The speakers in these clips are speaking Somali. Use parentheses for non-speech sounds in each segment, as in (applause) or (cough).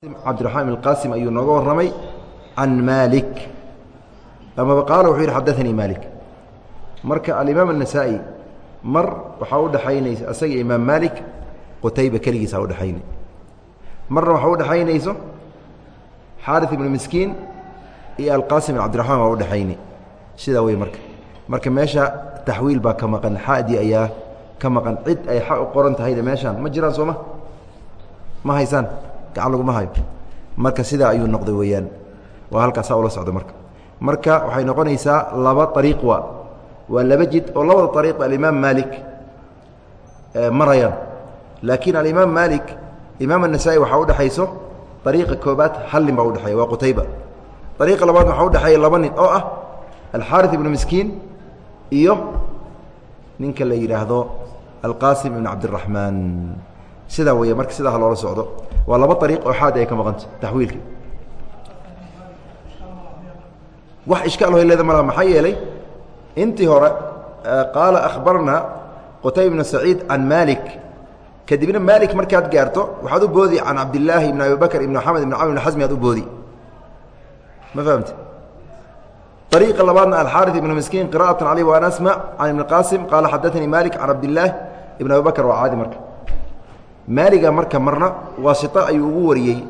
cabdiraxmaan ibn ayuu nooga warramay can maalik. Amaba qaala wuxuu yidhi xadaanii maalik. Marka alimaam annasaa'i mar waxaa u dhexaynaysa asaga imaam maalik qutayba keligiisa udhexaynay marna waxaa udhexaynayso xaari ibnu miskiin iyo alqaasim cabdiraxmaan waa udhexaynay sidaa wey marka. Marka meesha taxwiil baa ka maqan xaadii ayaa ka maqan cid ay xa u qoran tahayda meeshaan ma jiraan sooma ma haysaan? gacan laguma hayo marka sidaa ayuu noqday weyaan waa halkaasaa ula socda marka. Marka waxay noqonaysaa laba ariiq waa. Waa laba jid oo labada ariiq alimaam maalik eh, marayaan. Laakiin alimaam maalik imaam anasa-i waxaa udhexayso ariiqa koobaad hal nin baa udhexeeya waa qutayba. Ariiqa labaad waxaa udhexeeya laba nin oo ah alxaari ibnu miskiin iyo ninka la yidhaahdo alqasim ibn cabdiraxmaan sidaa weya marka sidaa ha loola socdo waa laba ariiq oo xaad ay ka maqanta taxwiilka wax ishkaal hoy leeda malaha maxaa yeelay intii hore qaala akhbarnaa qutayb ibnu saciid can maalik kadibna maalik markaad gaarto waxaad u boodi can cabdillaahi ibn abi bakr ibn xamed ibn camr ibn xasmi aad u boodi ma fahamte ariiqa labaadna alxaariث ibnu miskiin qira'atan calي waan asmع can ibn qaasim qaala xadaanii malik can cabdillaahi ibn abi bakr waa caadi marka maaliga marka marna waasito ayuu ugu wariyey.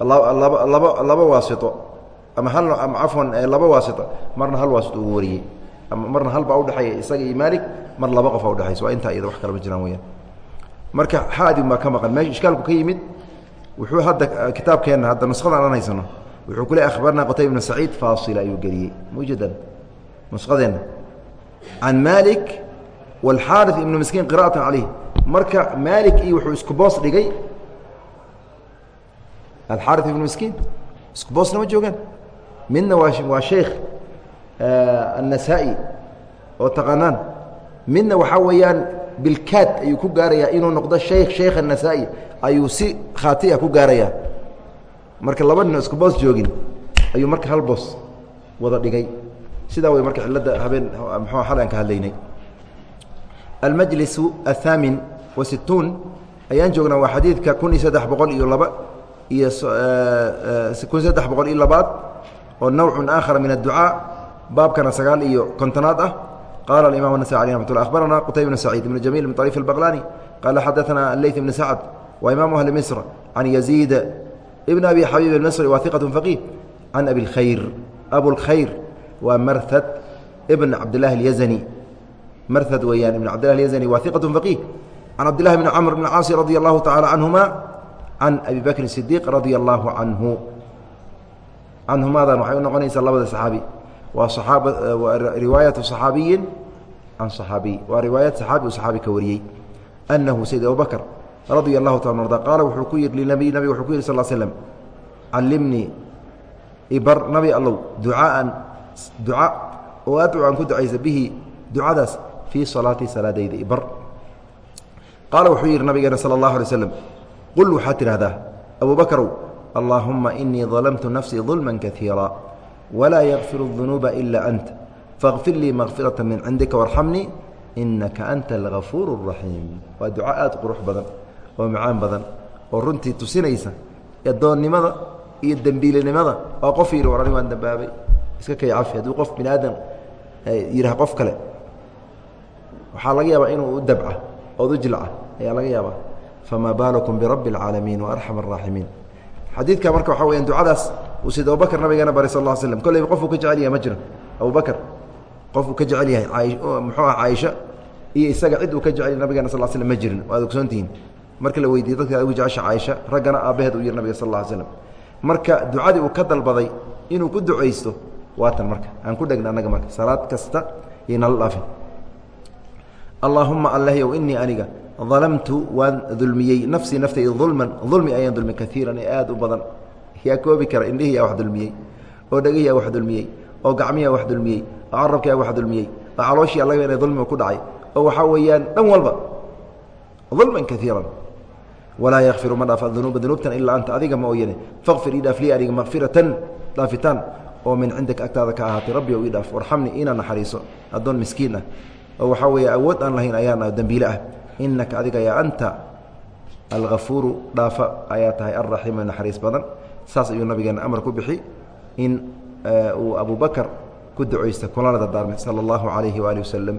Laba laba waasito. Ama hal ama cafwan laba waasito marna hal waasito ugu wariyey. Ama marna hal baa udhexeeya isaga iyo maalik mar laba qofa udhexaysa waa intaa iyada wax kale ma jiraan weyaan marka xaadin baa ka maqan. Meesha ishkaalku ka yimid wuxuu hadda kitaabkeenna hadda nuskhada aan haysano wuxuu ku le akhbarnaa qutayb ibnu saciid faasila ayuu geliyey. Mujadan. Nuskhadeenna. Can maalik wاlxaariث ibnu miskiin qira'atan calayh marka maali iyo wuxuu isku boos dhigay alxaari ibnu miskiin isku boosna ma joogaan? Midna waa waa sheekh eh, annasaa-i oo taqaanaan. Midna waxaa weeyaan bilkaad ayuu ku gaarayaa inuu noqdo sheekh sheekh annasaa-i ayuu si khaati ah ku gaarayaa. Marka laba nin isku boos joogin ayuu marka hal boos wada dhigay. Sidaa way marka cilada habeen mxu xalan ka hadlaynay. Almajlis athaamin wasituun ayaan joognaa waa xadiidka kun iyo saddex boqol iyo laba iyo kun iyo saddex boqol iyo labaad oo nawcun aakhara min adducaa baabkana sagaal iyo kontonaad ah qaala aimam النasai alي ramat lla akhbarana qutayb bn saciid ibn jamiil bn طariif الbaqlani qaala xadaثana aleyث bn sacd wa imaamu ahli misr can yaziid ibn abi xabiib اlmisri wa iqaة faqiih can abi اlkhayr abulkhayr waa marhad ibn cabdillahi اlyazani marhad weeyaan ibn cabdillahi اlyazani wa iqaة faqiih can cabdillahi bni camr bn caasi radi allahu tacala canhuma can abi bakrin sidiiq radia allahu canhu canhumaadan waxay u noqonaysaa labada saxaabi waa aab riwaayatu صaxaabiyin can صaxaabiy waa riwaayad saxaabi uu saxaabi ka wariyey annahu sayd abubakr radia allahu taala arda qaala wuxuu ku yidhi linabiy nabiga wuxuu ku yidhi sal slm callimnii ibar nabi allow ducaaan duca oo adcu aan ku ducaysa bihi ducadaas fii salaatii salaadayda ibar qaala wuxuu yidhi nabigeena sala allahu alay slam qul waxaad tidhahdaa abu bakrow allaahuma inii dalamtu nafsii dulma kaiira walaa yakfiru dunuuba ila anta faاkfir lii makfirata min cindika warxamnii inaka anta algafuur اraxiim waa duco aad qurux badan oo macaan badan oo runtii tusinaysa adoonnimada iyo dembiilinimada oo qof yidhi war anig waan dambaabay. Iska kay cafi hadduu qof bini aadam yidhaha qof kale. Waxaa laga yaabaa inuu u dabca ood u jilca ayaa laga yaabaa famaa baalakum birabbi اlcaalamiin waarxam الraaximiin xadiidka marka waxaa weyaan ducadaas uu sida abubakr nabigeena baray sal ll slm kolleyba qofuu ka jecel yahay ma jiro abubakr qofuu ka jecel yahay muxuu ah caaisha iyo isaga cid uu ka jecel yahay nabigeena sal slm ma jirin waad ogsoontihiin marka la weydiiyey dadka ugu jecesha caaisha raggana aabbaheed uu yihi nabiga sal lla slm marka ducadii uu ka dalbaday inuu ku ducaysto waatan marka aan ku dhegna annaga marka salaad kasta iyo nala dhaafin allaahuma allahyow inii aniga dalamtu waan dulmiyey nafsii naftayda dulman dulmi ayaan dulmiyey kaiiran ee aad u badan. Yaa koobi kara indhihiyaa wax dulmiyey oo dhegihiyaa wax dulmiyey oo gacmiyaa wax dulmiyey oo carabkiyaa wax dulmiyey oo calooshii laga inay dulmiga ku dhacay. Oo waxaa weeyaan dhan walba dulman kaiiran walaa yakfiru ma dhaafa dunuuba dunuubtan ilaa anta adiga ma ooyane. Faqfir ii dhaaf lii aniga makfiratan dhaafitaan oo min cindika agtaada ka ahaatay rabbi ii dhaaf. Warxamni inaa naxariiso addoon miskiin ah. Oo waxaa weeye awood aan lahayn ayaan dembiile ah inaka adiga yaa anta alafuuru dhaafa ayaa tahay alraxiimu naxariis badan. Saas ayuu nabigeena amar ku bixi in eh, uu abu bakr ku ducaysta kulana dardaarmay sala allahu alayhi waali wasalam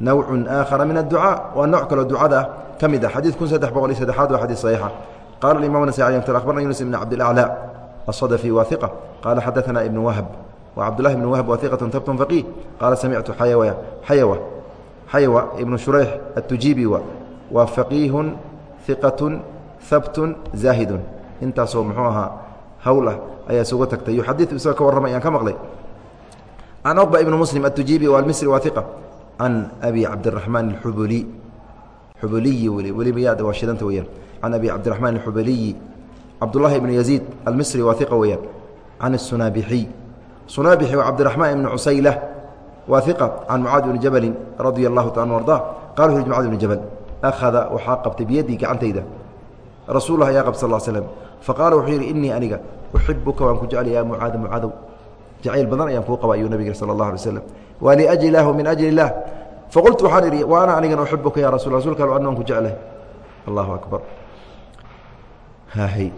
nawcun aakhara min adducaa waa nooc kaloo ducada ah ka mid ah. Xadii kun saddex boqol iyo saddexaad waa xadii saxiixa. Qala imam nasai abarna yunus ibn cabdilaclaa asadafii waaiqa qaala xadaanaa ibnu wahab wa cabdullahi ibn wahab waiqatun tabtun faqih qaala samictu xayawa xaywa ibnu shurayx atujiibi wa. Waa faqiihun iqatun habtun zaahidun intaasoo muxuu ahaa hawl ah ayaa isuga tagtay. Yuxadii isagoo ka warramay ayaan ka maqlay. Can cqba ibnu muslim atujiibi wa almisri waa iqa can abi cabdiraxmaan axubuli xubuliyi weli weliba yaada waa shidanta weyaan can abi cabdiraxmaan axubuliyi cabdullahi ibnu yaziid almisri waa iqa weeyaan. Can sunaabixiy sunaabixi waa cabdiraxmaan ibnu cusayla waa iqa can mucaad ibni jabalin radia allahu taala arda qala wuxu mucad ibni jabal akhada waxaa qabtay biyadii gacantayda. Rasuullah ayaa qab sal slm faqaala wuxuu yidhi innii aniga uxibuka waan ku jeclay ya mucaada mucaadow jacayl badan ayaan kuu qaba ayuu nabig sal allah alay slam waa liajli lah min ajli اllah faqultu waxaan idhi wa ana anigana uxibuka ya rasul rasulka adna waan ku jeclahay. Allahu akbar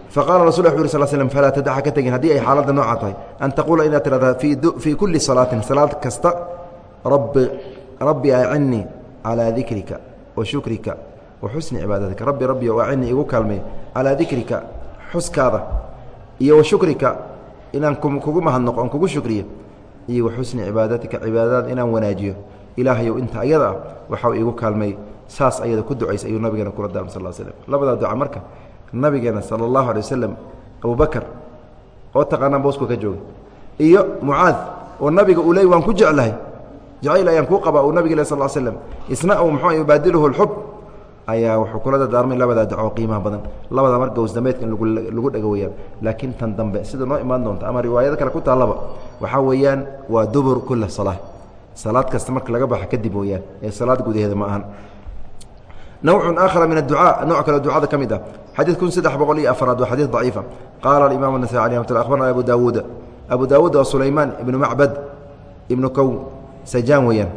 faqala rasul u sl slm falaa tadaxa ka tegin haddii ay xaaladda nooca tahay an taquula inaad tirahdaa fii kulli salaatin salaad kasta rabbi rabbi acinnii calaa dikrika wa shukrika wa xusni cibaadatika. Rabbi rabbi o acinnii igu kaalmay calaa dikrika xuskaada iyo wa shukrika inaan kugu mahadnoqo on kugu shukriyo iyo wa xusni cibaadatika cibaadadaada inaan wanaajiyo. Ilaahayow inta ayada ah waxau iigu kaalmay saas ayada ku ducaysa ayuu nabigeena kula daama sal slm labadaa duca marka nabigeena sal اllahu alay waslm abubakr oo taqaanaan boosku ka jooga iyo mucaad oo nabiga uu waan ku jeclahay. Jacayl ayaan kuu qabaa uu nabig le sal slm isna uu mxuu yubaadiluhu اlxub ayaa wuxuu kula dardaarmay labadaa duco qiimaha badan. Labadaa mar gowsdameedka in lagu dhego weyaan. Laakiin tan dambe sida noo imaan doonta ama riwaayado kale ku taallaba waxaa weeyaan waa dubur kula salaa salaad kasta marka laga baxa kadib weyaan ee salaad gudaheeda ma ahan nawcu aakhara min adducaa nooc kale ducada ka mid ah xadiid kun saddex boqol iyo afraad waa xadiid daciifa qaala alimaam الnasaي alي mat abarna abu daawuuda abu daawuud waa sulaymaan ibnu macbad ibnu kow sajaan weeyaan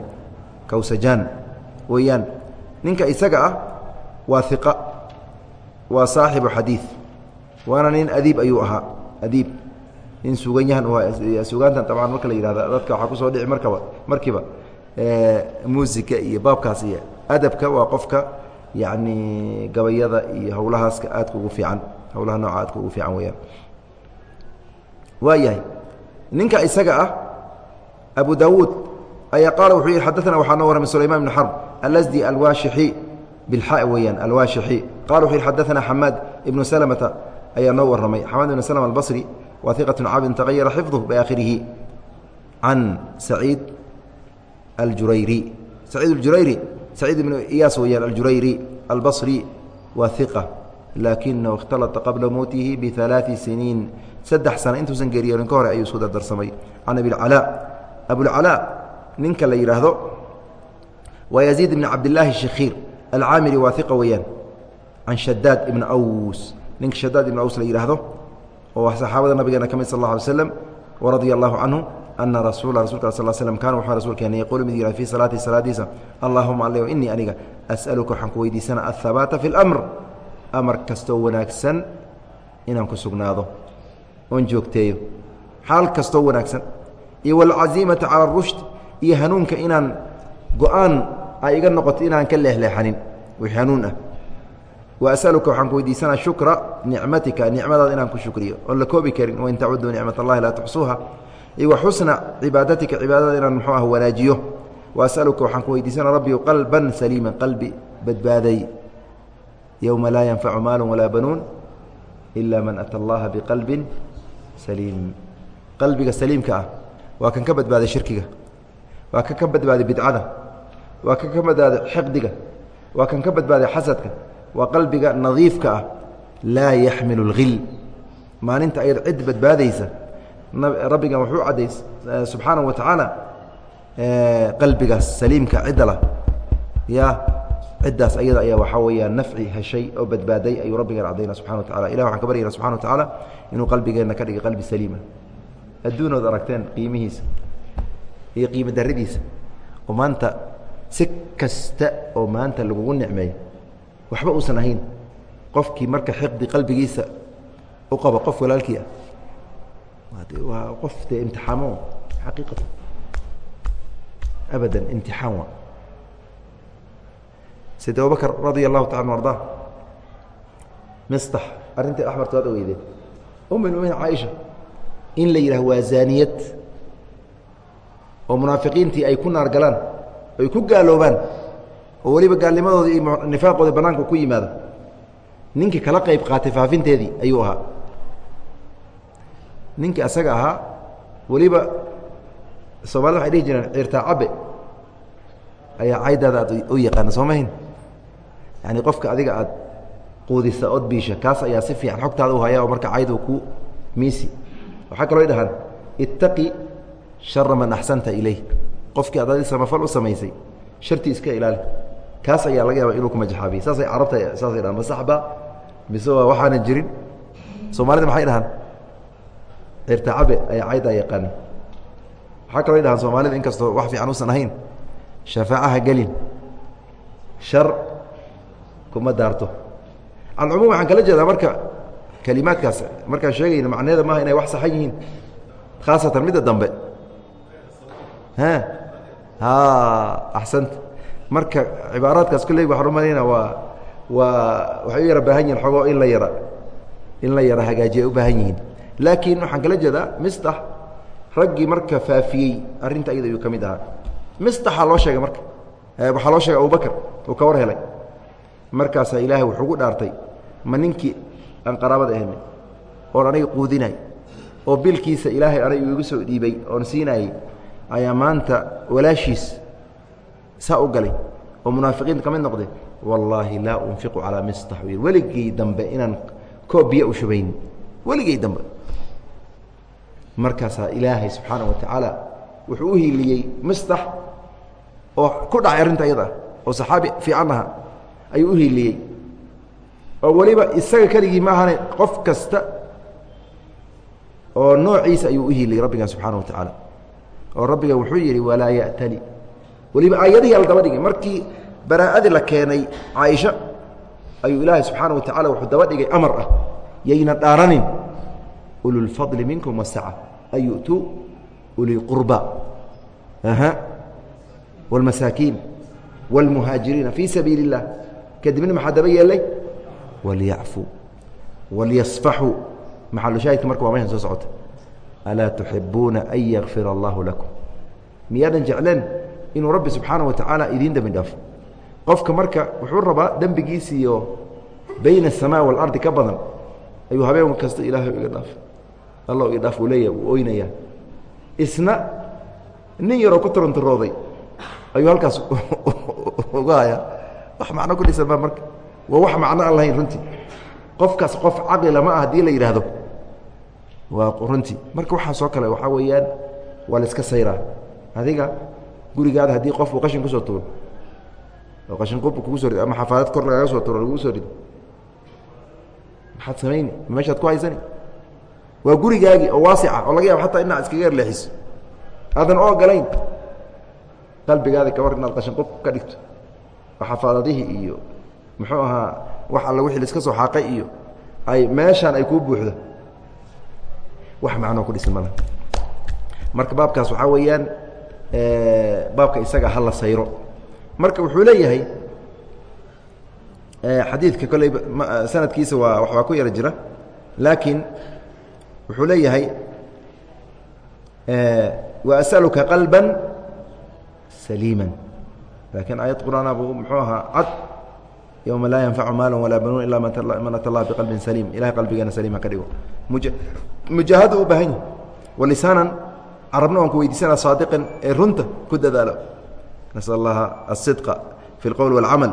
kow sajaan weeyaan ninka isaga ah waa iqa waa saaxibu xadiid waana nin adiib ayuu ahaa adiib nin sugan yahan sugaantan abcan marka la yihahda dadka waxaa kusoo dhici markaba markiiba muusika iyo baabkaas iyo adabka waa qofka yani gabayada iyo hawlahaaska aadka ugu fiican hawlaha nooca aadka ugu fiican weyaan waayahay ninka isaga ah abu dawuud ayaa qaala wuxuu yihi xadaana waxaa noo warramay sulayman bn xarb alsdi alwaashixi bilxa weyaan alwaashixi qala wuxuu yihi xadaana xamaad ibnu salamata ayaa noo warramay xamaad ibnu salama albasri waa iqatun cabdin tagayara xifduh biaakhirihi can saciid aljurayri. Saciid aljurayri saciid ibnu iyaas weyaan aljurayri albasri waa iqa laakinahu ikhtalaطa qabla mowtihi bialaai siniin saddex sano intuusan geeriyoonin ka hore ayuu isku dardarsamay can abilcalaa abulcalaa ninka la yidhaahdo waa yaziid ibn cabdillaahi shikhiir alcaamiri waa iqa weyaan can shadaad ibna aws ninka shadaad ibna aws la yidhaahdo oo saxaabada nabigeena ka mid sal اla alay slam waradia allahu canhu ana rasuula rasulka sal slm kana wuxuu rasuulkeena yaquulu mid yihah fii salaatihi salaadiisa allahuma alle inii aniga as'aluka waxaan ku weydiisana aلhabaata fi اlamr amar kastoo wanaagsan inaan ku sugnaado oon joogteeyo xaal kastoo wanaagsan iyo wاlcaziimata cala اrushd iyo hanuunka inaan go-aan ay iga noqoto inaan ka leexleexanin wixii hanuun ah wa asaluka waxaan ku weydiisanaa shukra nicmatika nicmadaada inaan ku shukriyo oon la koobi karin wain tacuduu nicmat allahi laa tuxsuuha iyo wa xusna cibaadatika cibaadada inaan muxuu ah wanaajiyo. Wa waxaan ku weydiisanaa rabbiu qalban saliiman qalbi badbaaday. Yowma laa yanfacu maalu walaa banuun ila man ata allaha biqalbin saliim. Qalbiga saliimka ah waa kan ka badbaaday shirkiga waa kan ka badbaaday bidcada waa kan ka badbaaday xiqdiga waa kan ka badbaaday xasadka. Waa qalbiga nadiifka ah laa yaxmilu اlhil maalinta ayada cid badbaadaysa rabbigan wuxuu cadday subxaanaه wa tacaala qalbigaas saliimka cidda lah ya ciddaas ayada ayaa waxaa weeyaan nafci heshay oo badbaaday ayuu rabbigan caddayna subxana wa tacala ilah waxaan ka baryayna subxana wa tacaala inuu qalbigeenna ka dhigay qalbi saliima. Adduunood aragteen qiimihiisa iyo qiimo daradiisa oo maanta si kasta oo maanta lagugu nicmeeyo waxba uusan ahayn. Qofkii marka xiqdi qalbigiisa u qabo qof walaalkii ah waa qof dee imtixaamo xaqiiqata abadan imtixaan waa. Sida abubakr radia allahu taala arda mistax arrintai axmarta waad ogeydeen um ilmumin caaisha in la yidhaah waa zaaniyad. Oo munaafiqiintii ay ku naar galaan ay ku gaaloobaan oo weliba gaalnimadooda iyo nifaaqooda banaanka ku yimaado ninkii kala qayb qaatay faafinteedii ayuu ahaa ninkii asaga ahaa weliba soomaalida waxay dhihi jireen ciirtaa cabe ayaa caydaada aad u yaqaana soo mahin yani qofka adiga aad quudisa ood biisha kaas ayaa si fiican xogtaada u haya oo marka cayd ku miisi. Waxaa kaloo dhahaan ittaqi shara man axsanta ilayh qofkii ad adi samafal u samaysay shartii iska ilaali. Kaas ayaa laga yaaba inuu kumajaxaabiye saasay carabta saasay dhahan masaxba mise waa waxaanan jirin? Soomaalida maxay dhahaan irtacabe ayaa caydaa yaqaani waxaa kaloo dhahaan soomaalida in kastoo wax fiican usan ahayn shafaacaha gelin shar kuma daarto. Alcumuum waxaan kala jeedaa marka kelimaadkaas markaan sheegayno macnaheeda maaha inay wax saxan yihiin khaasatan midda dambe. Axsanta marka cibaaraadkaas kolley waxaan umalayna waa waa waxay u yara baahan yihiin xogoo in la yara in la yara hagaajiya ay u baahan yihiin laakiin waxaan kala jeedaa mistax raggii marka faafiyey arrinta iyada ayuu ka mid ahaa. Mistaxaa loo sheegay marka. Waxaa loo sheegay abubakr uu ka war helay. Markaasaa ilaahay wuxuu gu dhaartay ma ninkii aan qaraabada ahnay oon aniga quudinay oo bilkiisa ilaahay anay igu soo dhiibay oon siinayey ayaa maanta walaashiis saa u galay oo munaafiqiinta ka mid noqday wallaahi laa unfiqu calaa mistax. U weligay dambe inaan koob biyo u shubayn. Weligay dambe markaasaa ilaahay subxaana wa tacaala wuxuu u hiiliyey mistax oo ku dhacay arrinta iyada oo saxaabi fiican ayuu u hiiliyey. Oo weliba isaga keligii ma ahane qof kasta oo noociisa ayuu u hiiliyey rabbigan subxaana wa tacaala oo rabbiga wuxuu yidhi walaa ya'tali. Weliba aayadihii ala daba dhigay markii baraa'adii la keenay caaisha ayuu ilaahay subxaana wa tacala wuxuu daba dhigay amar ah yayna dhaaranin ululfadli minkum wasaca an yu'tuu uli qurba aha wاlmasaakiin wاlmuhaajiriina fii sabiili اllah kadibna maxaa daba yeelay walyacfuu walyasfaxuu maxalushaahidka marka waa meeshan soo socota alaa tuxibuuna an yakfira allahu lakum miyaadan jecleen inuu rabbi subxaana wa tacaala idiin dembi dhaafo qofka marka wuxuu rabaa dembigiisiiyo bayna aلsamaa waalardi ka badan ayuu habeen kasta ilaahay iga dhaaf alla iga dhaaf uu leeyahy uu oynayaa isna nin yaroo ku tarontarooday ayuu halkaas uga hayaa. Wax macno ku dhisan baa marka waa wax macno aan lahayn runtii. Qofkaas qof caqlila ma ah haddii la yidhaahdo. Waa runtii. Marka waxaasoo kale waxaa weeyaan waa la iska sayraa. Adiga gurigaada haddii qof uu qashin ku soo tuuro. Oo qashin qub kugu soo rid ama xafaadad kor lagaaga soo tuuro lagugu soo rido maxaad samayni? Meeshaad ku haysani waa gurigaagii oo waasica oo laga yaabo xataa inaad iskaga erleexiso aadan oo ogolayn qalbigaada ka war inaad qashin qub ka dhigto. Oo xafaadadihii iyo muxuu ahaa wax alla wixii laiska soo xaaqay iyo ay meeshaan ay kuu buuxdo. Wax macnoo ku dhisan mala marka baabkaas waxaa weeyaan baabka isaga hala sayro. Marka wuxuu leeyahay xadiidka kolley sanadkiisa waa waxbaa ku yaro jira. Laakiin wuxuu leeyahay وأسألka قلبا سليما لakiن aيad qرآaن bu mxuu ahaa cad يومa laa ينفع maal وalaa banuun ilا man أtى الlah بqلبi سليم ilahay qalbigeena سليم ha ka dhigo mujaahada u baahan yahi وlisaaنا carabna waan ku weydiisana صاadiقan ee runta ku dadaalo نسأل الlaha الصدق في الqول والcمل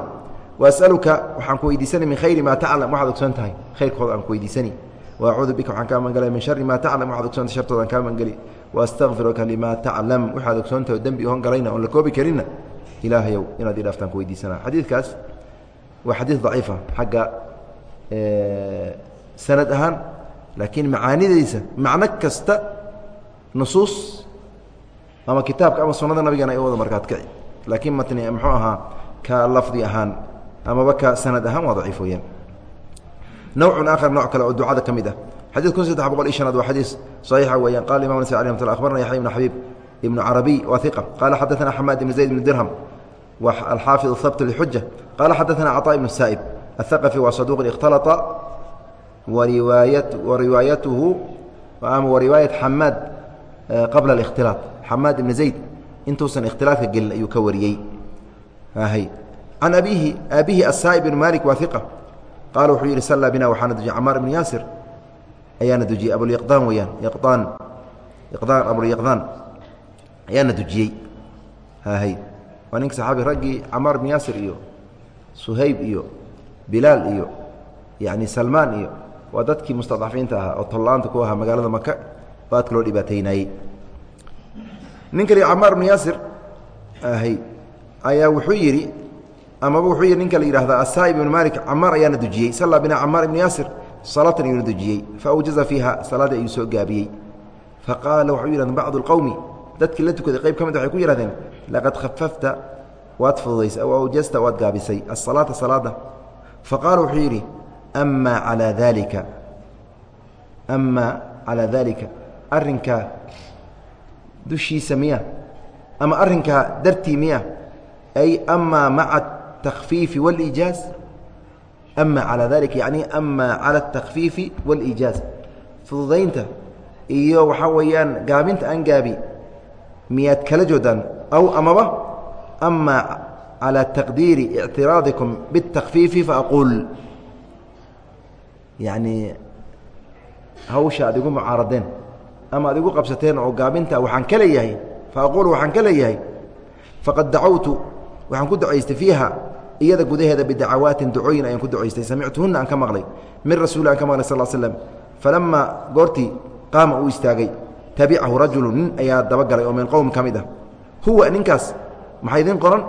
وأسألka waxaan ku weydiisanay min khayri ma tacلم waxaad ogsoon tahay khayrkooda aan ku weydiisani wacuudu bika waxaan kaa magala min shari maa taclam waxaad ogsoonta shartooda aan kaa mageli waastaqfiruka limaa taclam waxaad ogsoontaho dembi ohon galayna oon la koobi karinna ilaahayow inaad idhaaftaan ku weydiisanaa xadiidkaas waa xadiid daciifa xagga sanad ahaan laakiin macaanideysa macno kasta nusuus ama kitaabka ama sunada nabigeena ay u wada markaad kaci laakiin matni muxuu ahaa ka lafdi ahaan amaba ka sanad ahaan waa daciif weyaan nawcun aakhar nooc kale oo ducada ka mid ah xadid kun saddex boqol iyo shanaad waa xadiis saxiixa weeyaan qala imam nasai alih mat akhbarna yaxya ibn xabiib ibnu carabiy wa iqa qala xadaثana xamaad ibn zayd ibn dirham wa alxaafid habt lxuja qala xadaثana caطaa ibn saa'ib aلthaqafi waa saduq اkhtalطa wariwaayatuhu ama wariwaayat xamaad qabla ااkhtilaaط xamaad ibn zayd intuusan ikhtilaaطka gelin ayuu ka wariyey can abiihi aabihi aلsaa'ib ibn malik waa iqa qaala wuxuu yidhi sallaa bina waxaana dujiyey camaar ibn yaasir ayaana dujiyey abulyaqdaan weyaan yaqdaan yaqdaan abulyaqdaan ayaana dujiyey hahay waa ninka saxaabi raggii camaar ibn yaasir iyo suhayb iyo bilaal iyo yacni salmaan iyo waa dadkii mustadcafiinta ahaa oo tolla-aanta ku ahaa magaalada maka oo loo dhibaataynaayey nin kali camaar ibn yaasir ahay ayaa wuxuu yidhi amaba wuxuu yidhi ninka la yidhahda asaa'ib ibn malik camaar ayaana dujiyey. Sallaa bina camaar ibn yaasir salaatan ayuuna dujiyey. Faawjaza fiiha salaaddii ayuu soo gaabiyey. Faqaala waxau yidhahdeen bacdu اlqowmi dadkii la tukaday qayb ka mid waxay ku yihahdeen laqad khafafta waad fududaysay aw awjasta waad gaabisay asalaata salaada. Faqaala wuxuu yidhi amaa calaa daalika amaa calaa daalika arrinkaa dushiisa miya ama arrinkaa dartii miya ay amaa maca atakfiifi wاliijaaz ama calى dalika yani ama calى الtakfiifi wاliijaaz fududaynta iyo waxaa weeyaan gaabinta aan gaabi miyaad kala joodaan aw amaba ama calى taqdiiri اctiraadikum bالtakfiifi faaquul yani hawsha ad igu mucaaradeen ama ad igu qabsateen oo gaabinta waxaan ka leeyahay faaquul waxaan ka leeyahay faqad dacawtu waxaan ku ducaystay fiiha iyada gudaheeda bidacawaatin ducooyin ayaan ku ducaystay. Samictuhuna aan ka maqlay. Min rasuuli aan ka maqlay sal slm falamaa goortii qaama uu istaagay tabicahu rajulu nin ayaa dabagalay oo min qowm ka mid ah. Huwa ninkaas maxaa idiin qoran?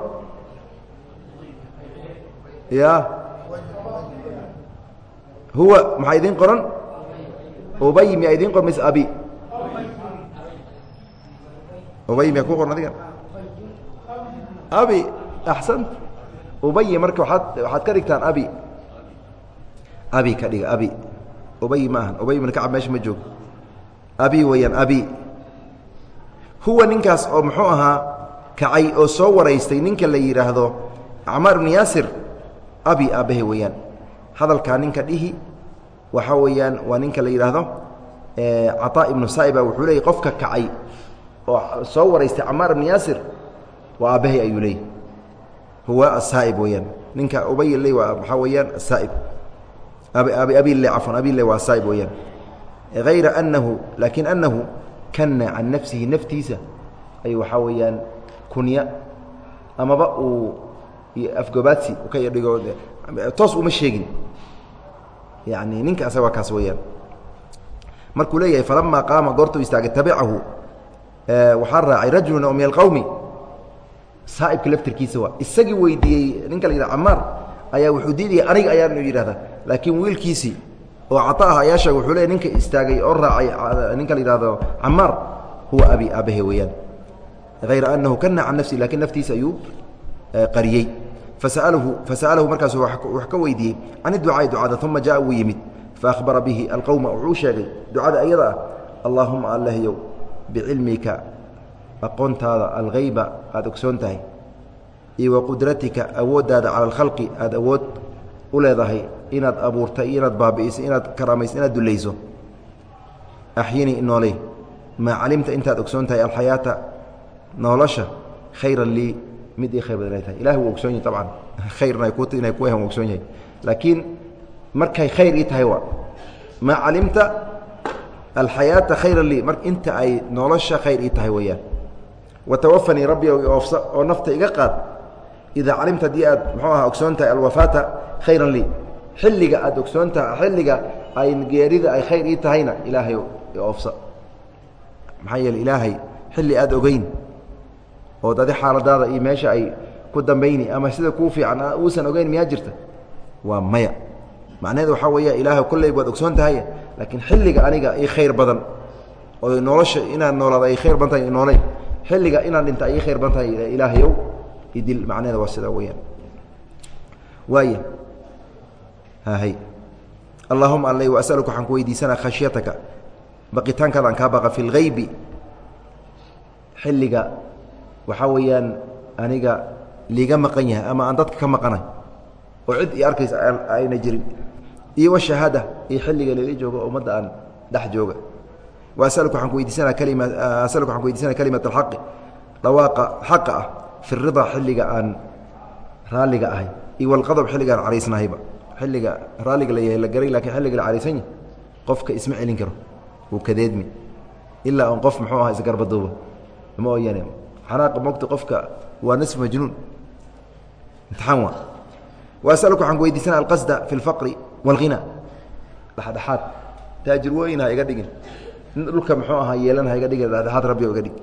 Ya. Huwa maxaa idiin qoran? Ubay miyaa idiin qoran mise abi. Ubay miyaa ku qoran adiga. Abi axsant ubay marka waaad waxaad ka dhigtaan abi. Abi ka dhiga abi. Ubay ma aha ubay ibn kacab meesha ma joogo abi weeyaan abi. Huwa ninkaas oo muxuu ahaa kacay oo soo waraystay ninka la yidhaahdo acmaar ibn yaasir. Abi aabbahe weeyaan. Hadalkaa ninka dhihi waxaa weeyaan waa ninka la yidhaahdo caطaa ibnu saiba wuxuu leeyay qofka kacay oo soo waraystay camaar ibn yaasir. Waa aabbahay ayuu leeyay huwa asaa'ib weeyaan ninka ubay le waa waxaa weeyaan asaa'ib abile cafan abile waa asaa'ib weeyaan hayra annahu laakiin annahu kana can nafsihi naftiisa. Ayuu waxaa weeyaan kunya. Amaba uu afgobaadsi ka dhigo toos uma sheegin. Yani ninka asaga kaas weeyaan markuu leeyahay falamaa qaama goortuu istaagay tabicahu waxaa raacay rajulun oo min alqowmi saaibka laftirkiisa waa isagii weydiiyey ninka la camaar ayaa wuxuu diidaya aniga ayaa yidhahda laakiin wiilkiisii oo cata ah ayaa sheega wuxuu leey ninka istaagay oo raacay ninka la yidhahdo camaar huwa abi aabahe weeyaan. Hayra annahu kana can nafsihi lakiin naftiisa ayuu qariyey. Fasa'alahu fasa'alahu markaasu wax ka weydiiyey can iducaa'i ducada uma jaءa wuu yimid. Faahbara bihi alqowma wuxuu sheegay ducada iyada ah allaahuma allahyow bicilmika aqoontaada alhayba aada ogsoon tahay iyo wa awooddaada cala alkhalqi aada awood u leedahay inaad abuurta iyo inaad baabi'iso inaad karaamayso inaad dulayso. Axyinii nooley maa calimta intaad ogsoon tahay alxayaata nolosha khayran lii mid ii khayr badan ay tahay. Ilahi wuu ogsoon yahy tabcan (laughs) khayrna ku inay ku ahan ogsoon yahay laakiin markay khayr ii tahay waa maa calimta alxayaata khayran lii mar inta ay nolosha khayr ii tahay weeyaan watawafanii rabbi oofsa oo nafta iga qaad. Idaa calimta haddii aad muxuu aha ogsoon tahay alwafaata khayran lii. Xilliga aad ogsoon tahay xilliga ay geerida ay khayr ii tahayna ilaahay oofsa maxaa yeele ilaahay xilli aad ogeyn. Ood adi xaaladaada iyo meesha ay ku dambayni ama sida kuu fiican uusan ogeyn miyaa jirta? Waa maya. Macnaheedu waxaa weeya ilaahay kolleyba waad ogsoon tahay laakiin xilliga aniga ii khayr badan. Oo nolosha inaad noolaada ay khayr badan tahay noolay xilliga inaan dhinta ay khayr badan tahay ilaahayow idil macnaheeda waa sidaa weyaan waaya hahay allahuma alla wasaluka waxaan ku weydiisanaa khashyataka baqitaankaada aan kaa baqa fi lgeybi xilliga waxaa weeyaan aniga liiga maqan yahay ama aan dadka ka maqanay oo cid i arkaysa ayna jirin iyo washahaada iyo xilliga lala joogo oo ummadda aan dhex jooga wasaluka waxaan ku weydiisanaa kalimat alxaqi dhawaaqa xaqa ah fi ridaa xilliga aan raalliga ahay iyo walqadab xilliga aan caraysnahayba xilliga raalliga la yahay la garay lakiin xilliga la caraysan yahy qofka isma celin karo wuu kadeedmi ilaa on qof muxuu aha isgarbaduuba mooyane xanaaqa mogta qofka waa nisf majnuun imtixaan waa waasaluka waxaan ku weydiisana alqasda fi اlfaqri wاlghina dhexdhexaad taajir weyn ha iga dhigin dhulka muxuu ahaa yeelan ha iga dhigin dhexdhexaad rabbi iga dhig.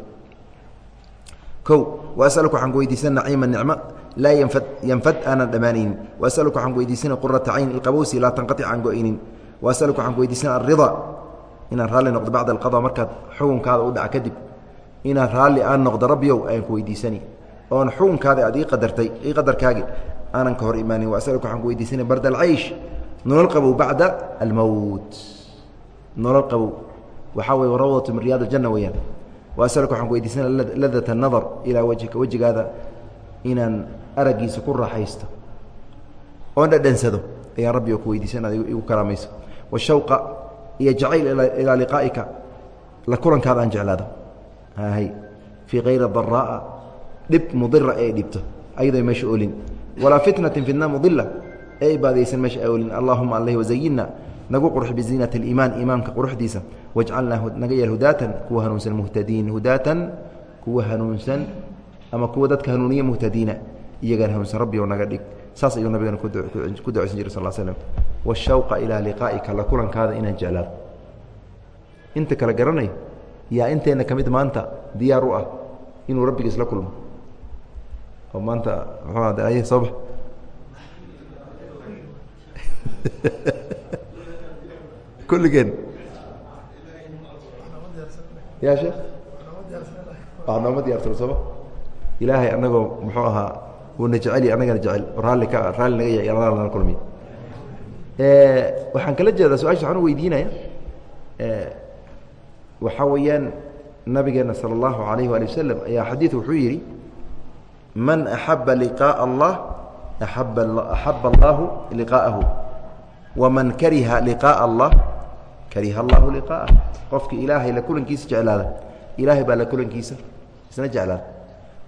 O waasaluka waxaan ku weydiisana naciima nicmo laa ynfad yanfad aanan dhammaanaynin waasaluka waxaan ku weydiisana qurata cayn ilqabowsi laa tanqatic aan go'aynin waasaluka waxaan ku weydiisana alrida inaan raalli noqdo bacda alqada markaad xukunkaada u dhaca kadib. Inaan raalli aan noqdo rabbiyow ayaan ku weydiisani. Oon xukunkaada aad ii qadartay ii qadarkaagi aanan ka hor imaanin. Waasaluka waxaan ku weydiisana barda alcaysh nolol qabow bacda almowt nolol qabow waxaa weye rawdatu min riyaad aljanna weeyaan. Waasaluka waxaan ku weydiisana ladat anadar ilaa wajhika wejigaada inaan araggiisa ku raaxaysto. Oon dhadhansado ayaan rabbi oo ku weydiisan ad igu karaamayso washawqa iyo jacayl ilaa liqaa'ika la kulankaada aan jeclaado. Hay. Fii kayri daraa'a dhib mudira ee dhibto ayadoo meesha olin walaa fitnatin fitna mudila ee ibaadaysan meesha olin allahuma aleh wazayinna nagu qurx biziinati اliimaan iimaanka quruxdiisa. Wajcalnaa naga yeel hudaatan kuwa hanuunsan muhtadiin hudaatan kuwa hanuunsan ama kuwa dadka hanuuniya muhtadiina iyagaan hanuunsan rabbi oo naga dhig. Saas ayuu nabigana ku ducaysan jira sal slm washawqa ilaa liqaa'ika la kulankaada inaan jeclaado inta kale garanay yaa inteenna ka mid maanta diyaar u ah inuu rabbigiis la kulmo. Oo maanta muxuu soo bax (laughs) kulligeen ya sheekh waa nooma diyaarsano sooma ilaahay anagoo muxuu ahaa uuna jecel anagana jecel raalli ka raalli naga yahay alla nala kulmiy waxaan kala jeedaa su-aasha waxaan u weydiinaya waxaa weeyaan nabigeena salى اllahu alayh wali wasalam ayaa xadiid wuxuu yidhi man axaba liqaaءa allah aaba axaba allahu liqaa'ahu waman kariha liqaaءa allah kariha allahu liqaa'ah qofkii ilaahay la kulankiisa jeclaada ilaahay baa la kulankiisa isna jeclaada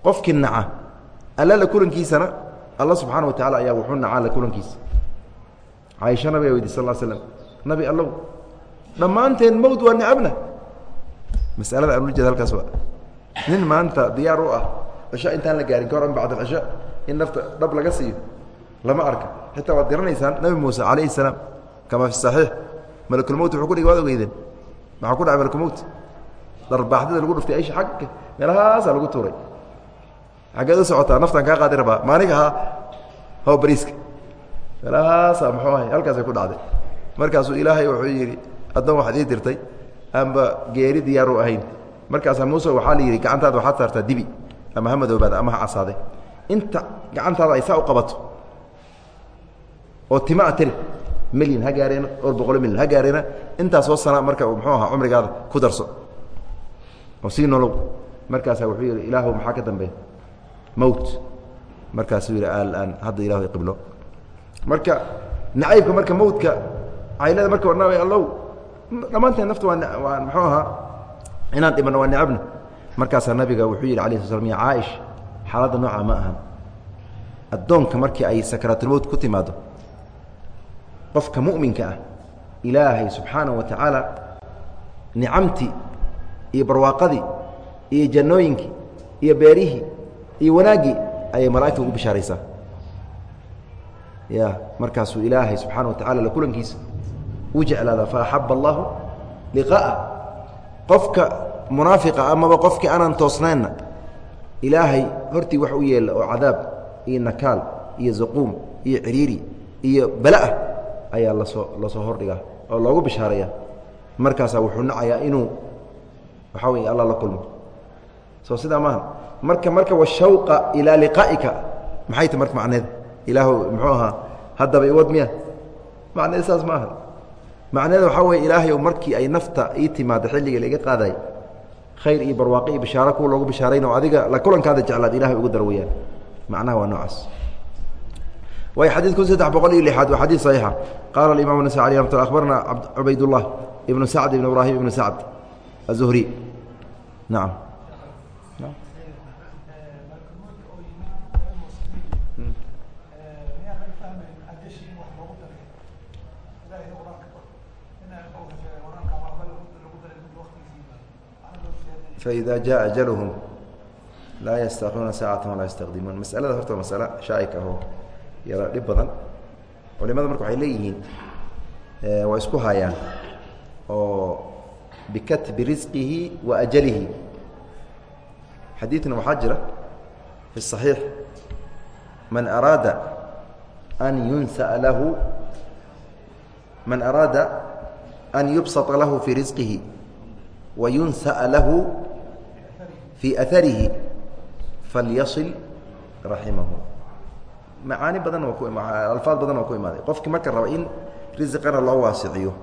qofkii naca alla la kulankiisana alla subxaana wa tacala ayaa wuxuu nacaa la kulankiisa caaisha nabiga weydi sal l slam nabi allow dhammaanteen mowd waa necabna masalada aan ula jeeda halkaas waa nin maanta diyaar u ah cisho intaan la gaarin ka horan bacd alcisho in nafta dhab laga siiyo lama arka. Xitaa waad garanaysaan nabi muuse calayhi salaam kama fi saxiix. Malakulmowt wuxuu ku dhigay waad ogeydeen. Maxaa ku dhacay malakulmowt dharbaaxdada lagu dhuftay aisha agga meelahaasaa lagu tuuray. Xaggeed u socotaa naftaan kaa qaadi rabaa. Maaniga ha haw bariiska. Meelahaasaa muxuu ahay halkaasay ku dhacday. Markaasuu ilaahay wuxuu yidhi addoon waxaad ii dirtay aanba geeri diyaaru ahayn. Markaasaa muuse waxaa la yidhi gacantaada waxaad saartaa dibi ama ha madoobaada ama ha casaaday inta gacantaada ay saa u qabato oo tima a tiri milyan ha gaareena or boqolo milyan ha gaareena intaasoo sana marka muxuu ahaa cumrigaada ku darso. Oo sii nolow markaasaa wuxuu yidhi ilaahu maxaa ka dambeeya mowt markaasuu yidhi alaan hadda ilahu qiblo. Marka nacaybka marka mowtka caylada marka warnaa allow. Dhammaanteen nafta waa waa muxuu ahaa inaan dhimanno waa necabna markaasaa nabiga wuxuu yidhi alay sl slam ya caa'ish xaaladda noocaa ma ahan. Addoonka markii ay sakaraatulmowt ku timaado qofka mu'minka ah ilaahay subxaanaه wa tacaala nicamtii iyo barwaaqadii iyo jannooyinkii iyo beerihii iyo wanaaggii ayay malaa'igta ugu bishaaraysaa. Ya markaasuu ilaahay subxaana wa tacala la kulankiisa u jeclaada faaxaba allahu liqaa'ah qofka munaafiqa amaba qofkii aanan toosnaynna ilaahay hortii wax u yeela oo cadaab iyo nakaal iyo zaquum iyo ciriiri iyo balaah ayaa la soo la soo hordhigaa oo loogu bishaaraya markaasaa wuxuu nacayaa inuu waxaa wey alla la kulmo. Soo sidaa maaha marka marka washawqa ilaa liqaa'ika. Maxay ta marka macneed? Ilaahu muxuu ahaa haddaba iwad miya? Macneed saas ma aha macnaheeda waxaa weye ilaahay markii ay nafta ii timaado xilliga laiga qaaday khayr iyo barwaaqo iyo bishaaro kuwa loogu bishaarayn oo adiga la kulankaada jeclaad ilahay ugu dar weyaan macnaha waa noocaas way xadيث kun saddex boqol iyo لixaad waa xadيث صaحيixa qaala الimaم النسي عليه رحمة ل أخbarna cubaydالlah iبن sacد iبن ibrahim iبن sacد الزهري naعم فإida jaء أجلهم laa ystأkhiruuna saacaة وlaa ystaqdimuun masalada horta masale shaaئك ahoo yaro dhib badan culimada marka waxay leeyihiin waa isku hayaan oo bikatbi risqihi wa ajalihi xadiidna waxaa jira fi الصaxiix man araada an yunsaأ lahu man araada an yubsaطa lahu fii risqihi wa yunsaأa lahu fii aharihi falyaصil raximahu waa ku alfaad badan waa ku imaaday. Qofki marka raba in risiqana loo waasiciyo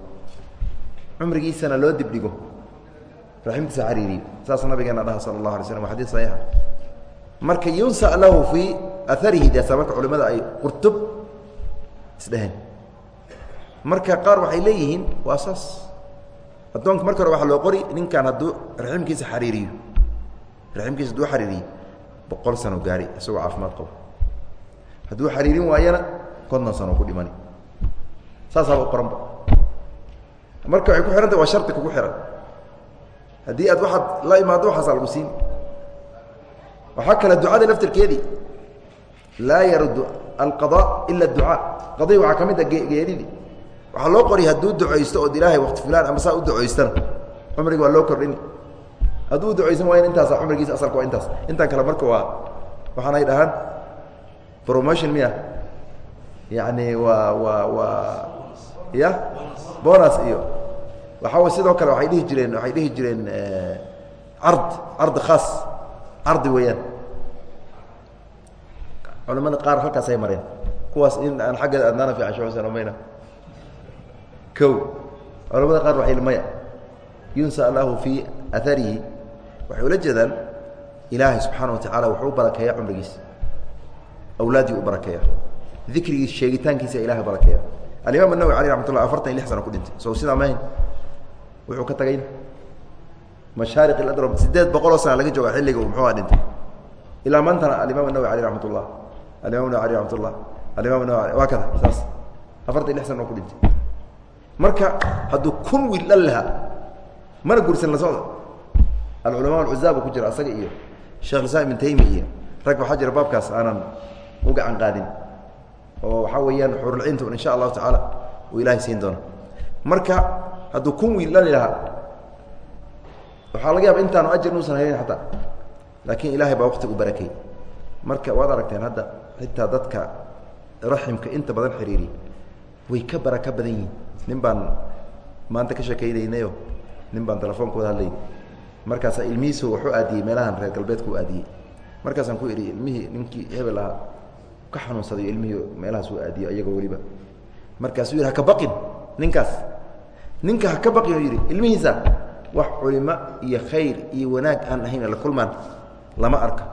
cumrigiisana loo dibdhigo raximtiisa xariiriyo saas nabigeena dhaha sala اllahu alay slam wa saxiixa. Marka yunsa lahu fii aharihi deasa marka culimada ay qurtub isdheheen marka qaar waxay leeyihiin waa saas. Addoonka marka hore waxaa loo qori ninkan hadduu raximkiisa xariiriyo raximkiisa hadduu xariiriyo boqol sano gaari isagoo caafimaad qabo hadduu xariirin waayana konton sano ku dhimani. Saasaaba qoranba. Marka waxay ku xihanta waa shardi kugu xihan haddii aad waxaad la imaado waxaasaa lagu siin. Waxaa kale ducada laftirkeedii. Laa yaruddu alqada ila ducaa. Qadii waxaa ka mid ah a geeridii waxaa loo qoriy hadduu ducaysto ood ilaahay wakti fulaan ama saa u ducaystan cumriga waa loo kordhini. Hadduu ducaysan waa in intaasa cumrigiisa asalka waa intaas. Intan kale marka waa waxaanay dhahaan promotion miya? Yani waa waa waa ya? Bonus iyo. Waxaa sidoo kale waay dhihi jireen waxay dhihi jireen card card khaas cardi weeyaan. Culamada qaar halkaasay mareen. Kuwaas in aan xaggeeda adnaana fi casho mayna. O culamada qaar waxay maya. Yunsa lahu fii aharihi waxay ula jeedaan ilaahay subxaana wa tacaala wuxuu u barakeeya cumrigiisa awlaaddii u barakeeya dikrigiis sheegitaankiisa ilahay barakeeya alimaam الnawi alيh ramat lah afartan iyo lix sano ku dhintay so sidaa mahayn wuxuu ka tagayna mashaariq اadrb sideed boqoloo sana laga jooga xilliga uu muxuuha dhintay ilaa maantana alimaam الnawi alيh ramat الlah alimam nawi alيh ramat الlah alimam nawi waa kada saas afartan iyo lix sana ku dhintay marka hadduu kun wiil dhan lahaa mana gursan la socda alculama alcuzaab ku jira asaga iyo sheekh islam ibn taymi iyo rag waxaa jira baabkaas aanan u gacan qaadin. Oo waxaa weeyaan xurulcinta un insha allahu tacaala uu ilahay siin doono. Marka hadduu kun wiil dhali lahaa waxaa laga yaaba intaanu ajar nuusan haynin xataa laakiin ilahay baa waqti u barakey marka waad aragteen hadda xitaa dadka raximka inta badan xiriiriya way ka baraka badan yihiin. Nin baan maanta ka sheekeynaynayo nin baan telefonkooda hadlayna markaasaa ilmihiisu waxu aadiyey meelahan reer galbeedka u aadiyey markaasaan ku idhi ilmihii ninkii hebel ahaa ka xanuunsadayo ilmihii meelahaas u aadiyo iyagoo weliba. Markaasuu yidhi haka baqin ninkaas. Ninka haka baqin uu yidhi ilmihiisa wax culimo iyo khayr iyo wanaag aan ahayn la kulmaan lama arka.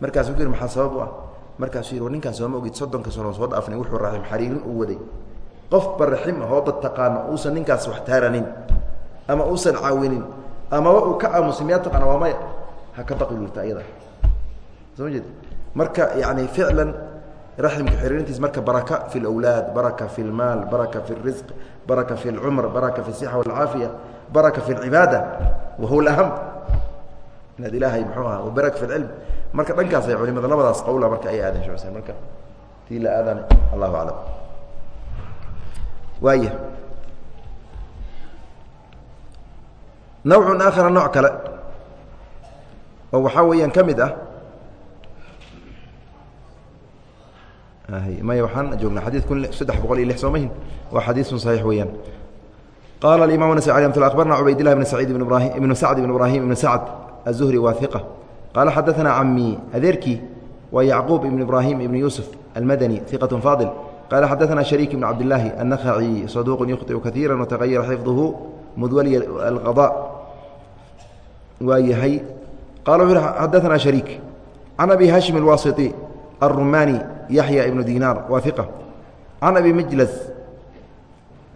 Markaasuu ku yidhi maxaa sabab u ah? Markaasuu yidhi war ninkaan sooma ogid soddonka sano soo dhaafnay wuxuu raxim xariirin u waday. Qofba raxim ahoo dad taqaano uusan ninkaas wax taaranin ama uusan caawinin amaba uu ka aamusay miyaa taqaana waa maya? Ha ka baqi wirta ayada. Soo ma jeed? Marka yani ficlan raximka xiriirintiis marka baraka fi اlawlaad baraka fi اlmaal baraka fi اrisq baraka fi اlcumr baraka fi الصixa wاlcaafiya baraka fi اlcibaada wa huwa اlaham inaad ilaahay mxuu aha wabaraka fi اlcilm marka dhankaas ay culimada labadaas qowla marka ay aadeen shee xuseen marka tii la aadaan allahu aclam waaya nawcun aakhara nooc kale oo waxaa weeyaan ka mid ah maya waxaan joognaa xadii kun saddex boqol iyo lix soomaihin waa xadiisun saxiix weeyaan. Qaala alimam nasai alay mt akbarna cubaydillahi bn saciid ibnu sacd ibn ibraahim ibn sacd azuhri waa qaala xadaanaa camii adeerkii waa yacquub ibn ibraahim ibn yuusuf almadani iqat faadil. Qaala xadaanaa shariik ibn cabdillaahi annakhaci saduuqu yukhطicu kaiira watahayara xifduhu mudwali alqada waa yahay qala xadaanaa shariik can abi hashim alwaasiti arrumaani yaxya ibnu dinaar waa iqa can abi mijlas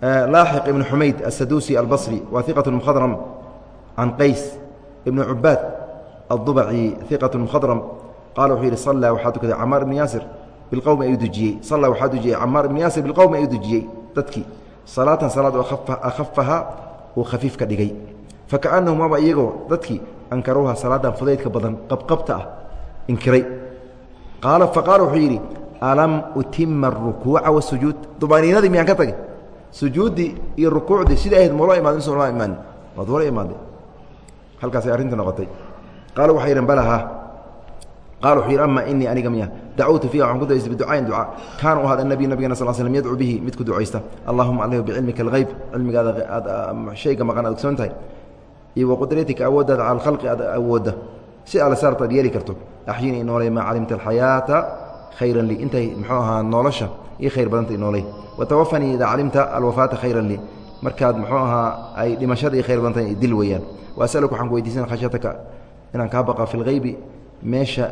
eh, laaxiq ibnu xumayd asaduusi albasri waa iqat mukhadram. Can qays ibnu cubaad addubaci iqat mukhadram. Qaala wuxuu yidhi sallaa waxaa tukaday camaar ibnu yaasir biqowmi ayuu dujiyey sallaa waxaa dujiyey camaar ibnu yaasir bilqowmi ayuu dujiyey dadkii. Salaatan salaad oo akhafahaa ah, uu khafiif ka dhigay. Fakaannahum waaba iyagoo dadkii ankaruuha salaadan fudaydka badan qabqabta ah inkiray. Qaala faqaala wuxuu yidhi alam utima arukuuca wasujuud dumaaniinadii miyaan ka tagay sujuuddii iyo rukuucdii sidai ahayd molo imaad inso lama imaan. Waad wala imaaday halkaasay arrinta noqotay. Qaala waxay yidhan balaha qala wuxuu yidhi ama inii aniga miya. Dacwtu fiiha waxaan ku ducaystay biducaain ducaa kaana u ahada nabiy nabigana sal slm yadcuu bihi mid ku ducaysta. Allahuma alih bicilmika alhayb cilmigaada aad shayga maqan aad ogsoon tahay iyo waqudratika awooddaada cala aad awoodda si alla yeeli karto. Axyini inooley maa calimta alxayaata khayran lii intay muxuu ahaa nolosha ii khayr badanta inooley watawafanii idaa calimta alwafaata khayran lii markaad muxuu ahaa ay dhimashada ii khayr badanta dil weeyaan. Waasaluka waxaan ku weydiisana khashyataka inaan kaa baqa fi lhaybi meesha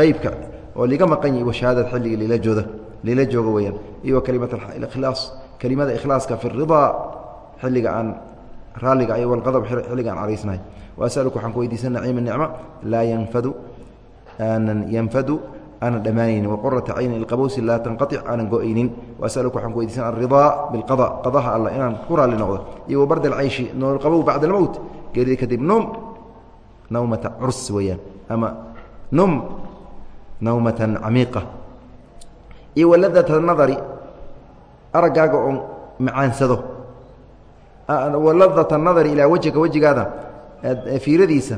haybka oo liga maqan yahi washahaadad xilliga lila jooda lila jooga weeyaan. Iyo wa kelimat kelimada ikhlaaska fi ridaa xilliga aan raalliga iyo walqadab xilliga aan caraysnahay. Waasaluka waxaan ku weydiisan naciima nicmo laa yanfadu aanan yanfadu aanan dhammaanaynin. Waqurata caynin ilqabowsi laa tanqatic aanan go'aynin. Waasaluka waxaan ku weydiisan alridaa bilqada qadaha allah inaan ku raalli noqdo. Iyo wabarda alcayshi noolqabow bacda almowt geerida kadib noom nawmata curs weeyaan. Ama num nawmatan camiiqa iyo waladata nadari araggaaga oon macaansado. Waladata nadari ilaa wejhika wejigaada fiiradiisa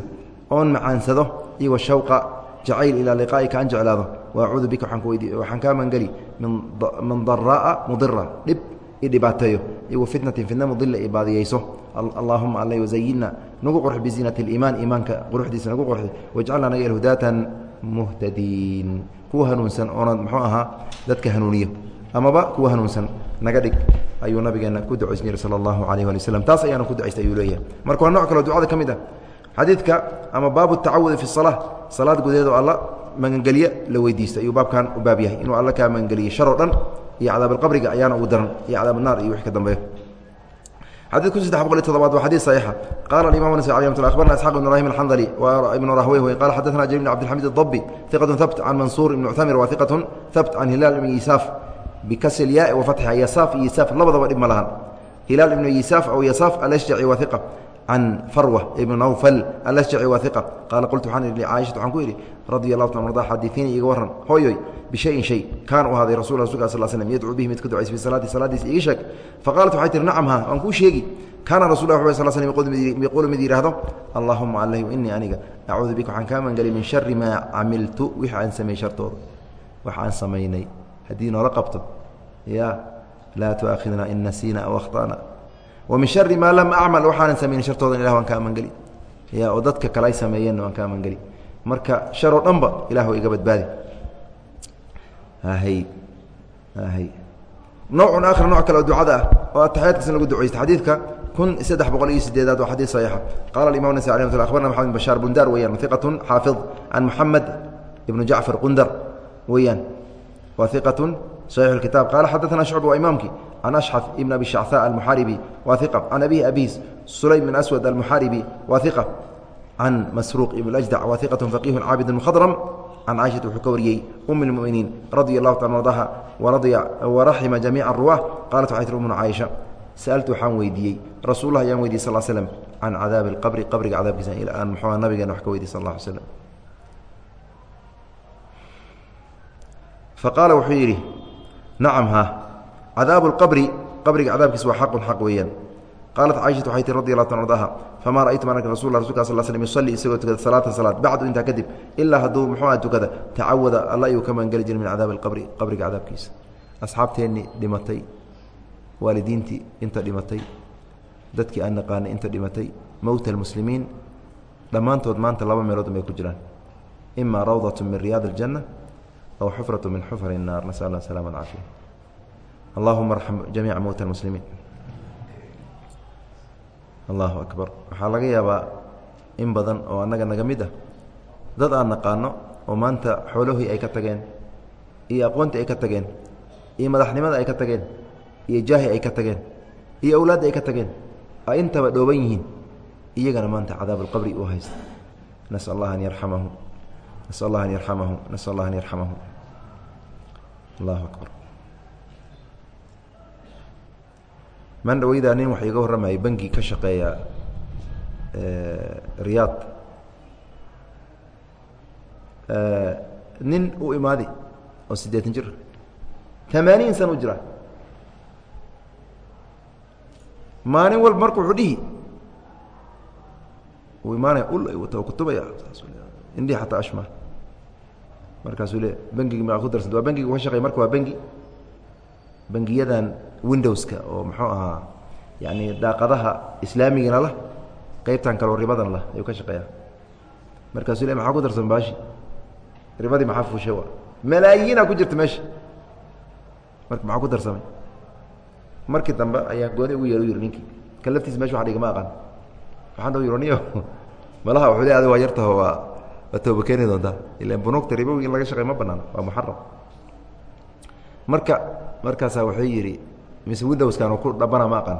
oon macaansado. Iyo washawqa jacayl ilaa liqaa'ika an jeclaado waacuudu bika waxaan kaa mangeli min daraa'a mudira dhib i dhibaateeyo iyo wafitnatin fitna mudila i baadiyeyso allaahuma alla wazayinna nagu qurx biziinati اliimaan iimaanka quruxdiisa nagu qurxi wajcalna naga hudaatan muhtadiin kuwa hanuunsan oona muxuu ahaa dadka hanuuniyo amaba kuwa hanuunsan naga dhig ayuu nabigeena ku ducaysan jiray sala allahu alayh ali waslm taas ayaana ku ducaystay ayuu leeyahay marka waa nooc kaloo ducada ka mid ah xadiidka ama baabu tacawudi fi salaa salaad gudaheed oo alla magangelye la weydiista ayuu baabkan u baab yahay inuu alla kaa magangeliye sharoo dhan iyo cadaab alqabriga ayaana ugu daran iyo cadaab الnaar iyo wixii ka dambeeyo xadيث kun saddex boqol iyo todobaad waa xadيث صaحيixa qala الimam نسي عليه رحمة أخبرna إسحاq بن إبراهيم الحنظلي وبن rahwey wy qala xadثna جرير بن عبدالحميد الضبي ثiqة ثبت عن منصور بن معتمر wa ثiqة ثبت عن هiلال بن يساف بkسر الyاء وفتحha يساف iyo يساف labadaba dhib ma lahan هiلال بن يساف أو يساف الأشجعي wa ثiqة can farwa ibn nawfal alashjaci waa iqa qaala qultu waxaan idhi caaishata waxaan ku idhi radia allahu ta arda xadiiini iga warran hooyoy bishayin shay kaana u ahaaday rasul rasulka sal slm yadcuu bihi mid ku ducays fi salaati salaadiisa iga sheeg faqaalat waxay tihi nacam ha waan kuu sheegi kaana rasul lah sal slm yaquulu mid yidhaahdo allahuma alh inii aniga acuudu bika waxaan kaa mangeli min shari maa camiltu wixii aan sameeyey shartooda wax aan samaynay haddii noola qabto ya laa tuaakhidna in nasiina aw akhtana wamin shari maa lam acmal waxaanan samaynin shartoodan ilah waan ka amangeli ya oo dadka kale ay sameeyeenna waan ka amangeli marka shar oo dhanba ilaahu iga badbaadi hay hay nowcun aakhar nooc kale oo ducada ah oo ataxyaadkaasna lagu duceysta xadiidka kun saddex boqol iyo sideedaad waa xadiid saxiixa. Qaala alimam nasa alay mat abarna maxamed bin bashaar bundar weyaan iqatun xaafid can moxamed ibnu jacfar qundar weyaan wa iqatun saxiixu lkitaab qaala xadaana shucba waa imaamkii عن أشحف بن أبي شعثاء المحاربي wa ثقة عن أبيه أبيس سليم بن أسود المحاربي wa ثقة عن مسروق بن الأجدع wa ثقة فقيه cاabد مخضرم عن cائشhaة wuxuu ka wariyey أم المؤمiنiin رضي الله taع ضها وraحima جaميع الرواة qالت waxay tir أمna cائشha سألت waxaan weydiiyey رasuل ayaan weydiye صل سلم عن cadاaب الqبر qbriga cadaabkiisa aan mxu nabigeena wax ka weydiy sal اه علي sلم faqaala wuxuu yidhi nacam ha cadaabu اlqabri qabriga cadaabkiisa waa xaqun xaq weeyaan qaalat caaishatu waxay tii radi allah ta ardaha famaa ra'aytu ma arkin rasul rasulka sal slm yusalli isagoo tukada salaatan salaad bacdu intaa kadib ilaa hadduu muxuuha tukada tacawada alla ayuu ka magangeli jira min cadaabi alqabri qabriga cadaabkiisa asxaabteennii dhimatay waalidiintii inta dhimatay dadkii aan naqaanay inta dhimatay mowta almuslimiin dhammaantood maanta laba meelood un bay ku jiraan ima rawdat min riyaad aljanna aw xufraة min xufr الnaar nasأl اlah السلام الcaafiya allahuma arxam jamiica mowtى اmuslimiin allahu akbar. Waxaa laga yaabaa in badan oo annaga naga mid ah dad aan naqaano oo maanta xoolahii ay ka tageen iyo aqoontii ay ka tageen iyo madaxnimada ay ka tageen iyo jaahi ay ka tageen iyo awlaadda ay ka tageen ay intaba dhooban yihiin iyagana maanta cadaab alqabri uu haysta. Nasal allah an yarxamahu nasal allah an yarxamahu nasal allah an yarxamahu allahu akbar man dhaweydaa nin wax iiga warramayay bangi ka shaqeeya riyaad nin u imaadi oo siddeetan jir. Tamaaniin sana u jira. Maalin walba marka wuxuu dhihi uu imaanaya ul kutubaya indhihi xataa ashma. Markaasuu le bangigi maa ku darsanta waa bangiga ka shaqeya marka waa bangi bangiyadan windowska oo muxuu ahaa yani daaqadaha islaamigana lah qeybtan kaleo ribadana lah ayuu ka shaqeeya markaasuu le maxaa ku darsan baashi? Ribadii maxaa fuushe wa? Malaayiinaa ku jirta meesha. Marka maxaa ku darsamay? Markii dambe ayaa gooni ugu yeer u yiri ninkii kan laftiisa meesha wax dhigama aqaan. Waxaan dhow yironiyo malaha wuxuu le adig waa yartaho waa waa tooba keeni doontaa ilan bunuugta ribowi in laga shaqey ma banaano waa muxaram marka markaasaa wuxuu yidhi mise windowskan ku dhabana ma aqaan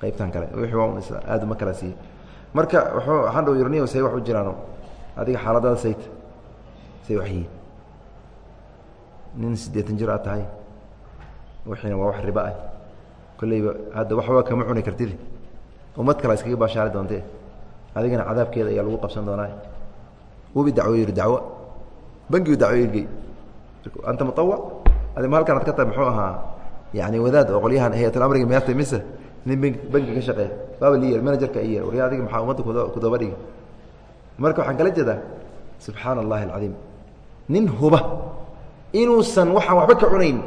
qaybtan kale. Wixii aad uma kala siiyey marka wuxuu waxaan dhow yironiyo say wax u jiraano adiga xaaladada sayt say wax yihiin. Nin siddeetan jir aad tahay. Wixiina waa wax riba ah. Kolleyba hadda waxba kama cuni kartid. Ummad kale iskaga baashaari doontee adigana cadaabkeeda ayaa lagu qabsan doonaa. Wubi dacwo yihi dacwo. Bangigu dacwo yirgey. Anta muawac adi ma halkan ad ka tahay muxuu ahaa yani wadaad oo qolyahan hayatl amriga meertay mise nin b bangi ka shaqeeya baaba li yeer manajerka i yeer warya adiga maxaa ummadda kudaba dhigi marka waxaan kala jeedaa subxaana allahi alcadiim nin huba inuusan waxaan waxba ka cunayn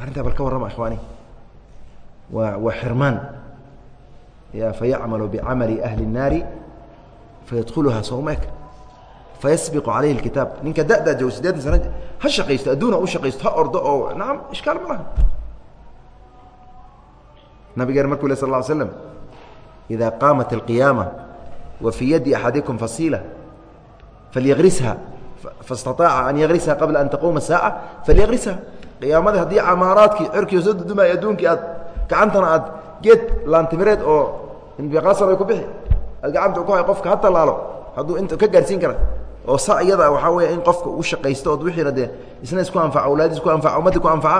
arrintaa bal ka warrama ikhwaani waa waa xirmaan ya fayacmalu bicamali ahli الnaari fayadkhuluhaa sowmek fayasbiqu calayhi اkitaab ninka da'daa joog sideetan sana ha shaqaysto adduuna u shaqaysto ha ordo oo nacam ishkaal ma laha nabigeen markuu le sal slm idaa qaamat alqiyaama wa fii yadi axadikum fasiila falyakrisha faاstaطaaca an yakrisha qabla an taquuma saaca falyakrisha qiyaamada haddii camaaraadkii cirkiio soo dudumay adduunkii aad gacantana aad geed laantimireed oo inbiqaasar ay ku bixi aad gacanta ku hay qofka ha tallaalo hadduu inta ka gaarsiin kara oo saa iyada waxaa weya in qofka u shaqaysto ood wixiina dee isna isku anfaca awlaadiis ku anfaca ummaddi ku anfaca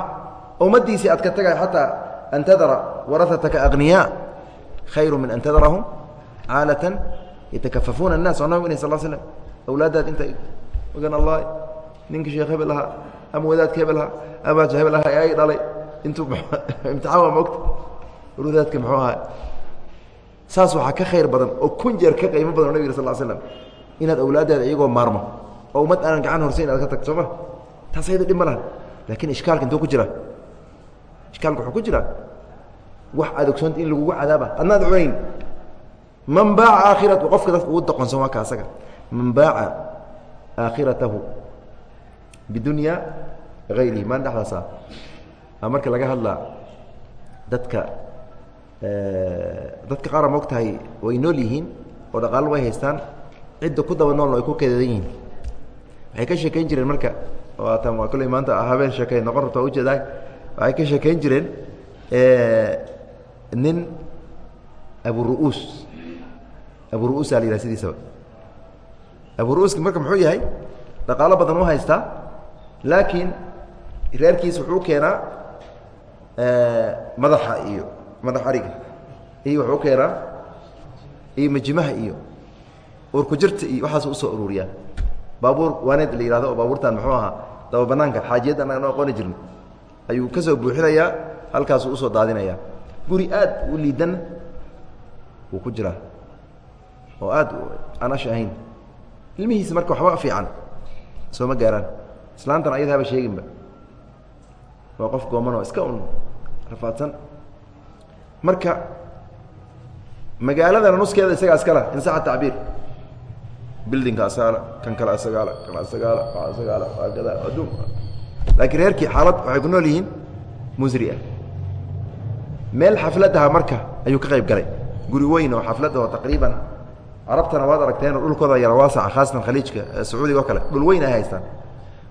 ummaddiisii aad ka tagay xataa an tadara warahataka aghniyaa khayru min an tadarahum caalatan yatakafafuuna الnaas oo nabig sal slam awlaaddaad inta ogan allah ninka sheekh hebel ahaa ama wadaadka hebel ahaa amaaja hebel ahaa ay dhalay intuu imtixaan waa mogta wadaadka muxuu ahaa saas waxaa ka khayr badan oo kun jeer ka qiimo badan o nabig sal slam inaad awlaaddaada iyagoo maarmo oo ummad aanan gacan horsayn aad ka tagto ma taas ayada dhib ma laha laakiin ishkaalka intuu ku jira ishkaalka wuxuu ku jira wax aad ogsoonta in lagugu cadaaba. Adnaad cunayn man baaca aakhiratu qofka dadka ugu doqonsan waa ka asaga. Man baaca aakhiratahu bidunya hayrihi maan dhexdaasa marka laga hadlaa dadka dadka qaara ma og tahay way nool yihiin oo dhaqaalo way haystaan cidda ku daba noolna way ku keedadan yihiin. Waxay ka sheekayn jireen marka waatan waa kolley maanta habeen sheekay noqon rabta u jeedaa waxay ka sheekayn jireen nin aburu'uus aburu'uusaa la yidhaha sidiisaba aburu'uuski marka muxuu yahay? Dhaqaalo badan u haystaa laakiin reerkiis wuxuu keenaa madaxa iyo madax ariga. Iyo wuxuu keenaa iyo majimaha iyo urkujirta iyo waxaas u soo ururiyaa. Baabuur waaneed la yihahdo oo baabuurtan muxuu ahaa daba banaanka xaajiyad anaan aqooni jirin ayuu ka soo buuxinayaa halkaasuu u soo daadinayaa guri aad u liidan wuu ku jiraa oo aad aan ash ahayn. Ilmihiisa marka waxba fiican soo ma gaaraan. Islaantan ayada haba sheeginba. Waa qof gooman oo iska un rafaadsan. Marka magaaladana nuskeeda isagaa iskala in saxa tacbiir. Bildinka asaala kan kale asagaala kan asagaala waa asagaala waa gadaa adduun laakiin reerkii xaalad waxay ku nool yihiin musri ah. Meel xafladaha marka ayuu ka qayb galay. Guri weyn oo xaflada oo taqriiban. Carabtana waad aragteen dhulkooda yara waasaca khaasatan khaliijka sacuudiga oo kale. Dhul weyn ay haystaan.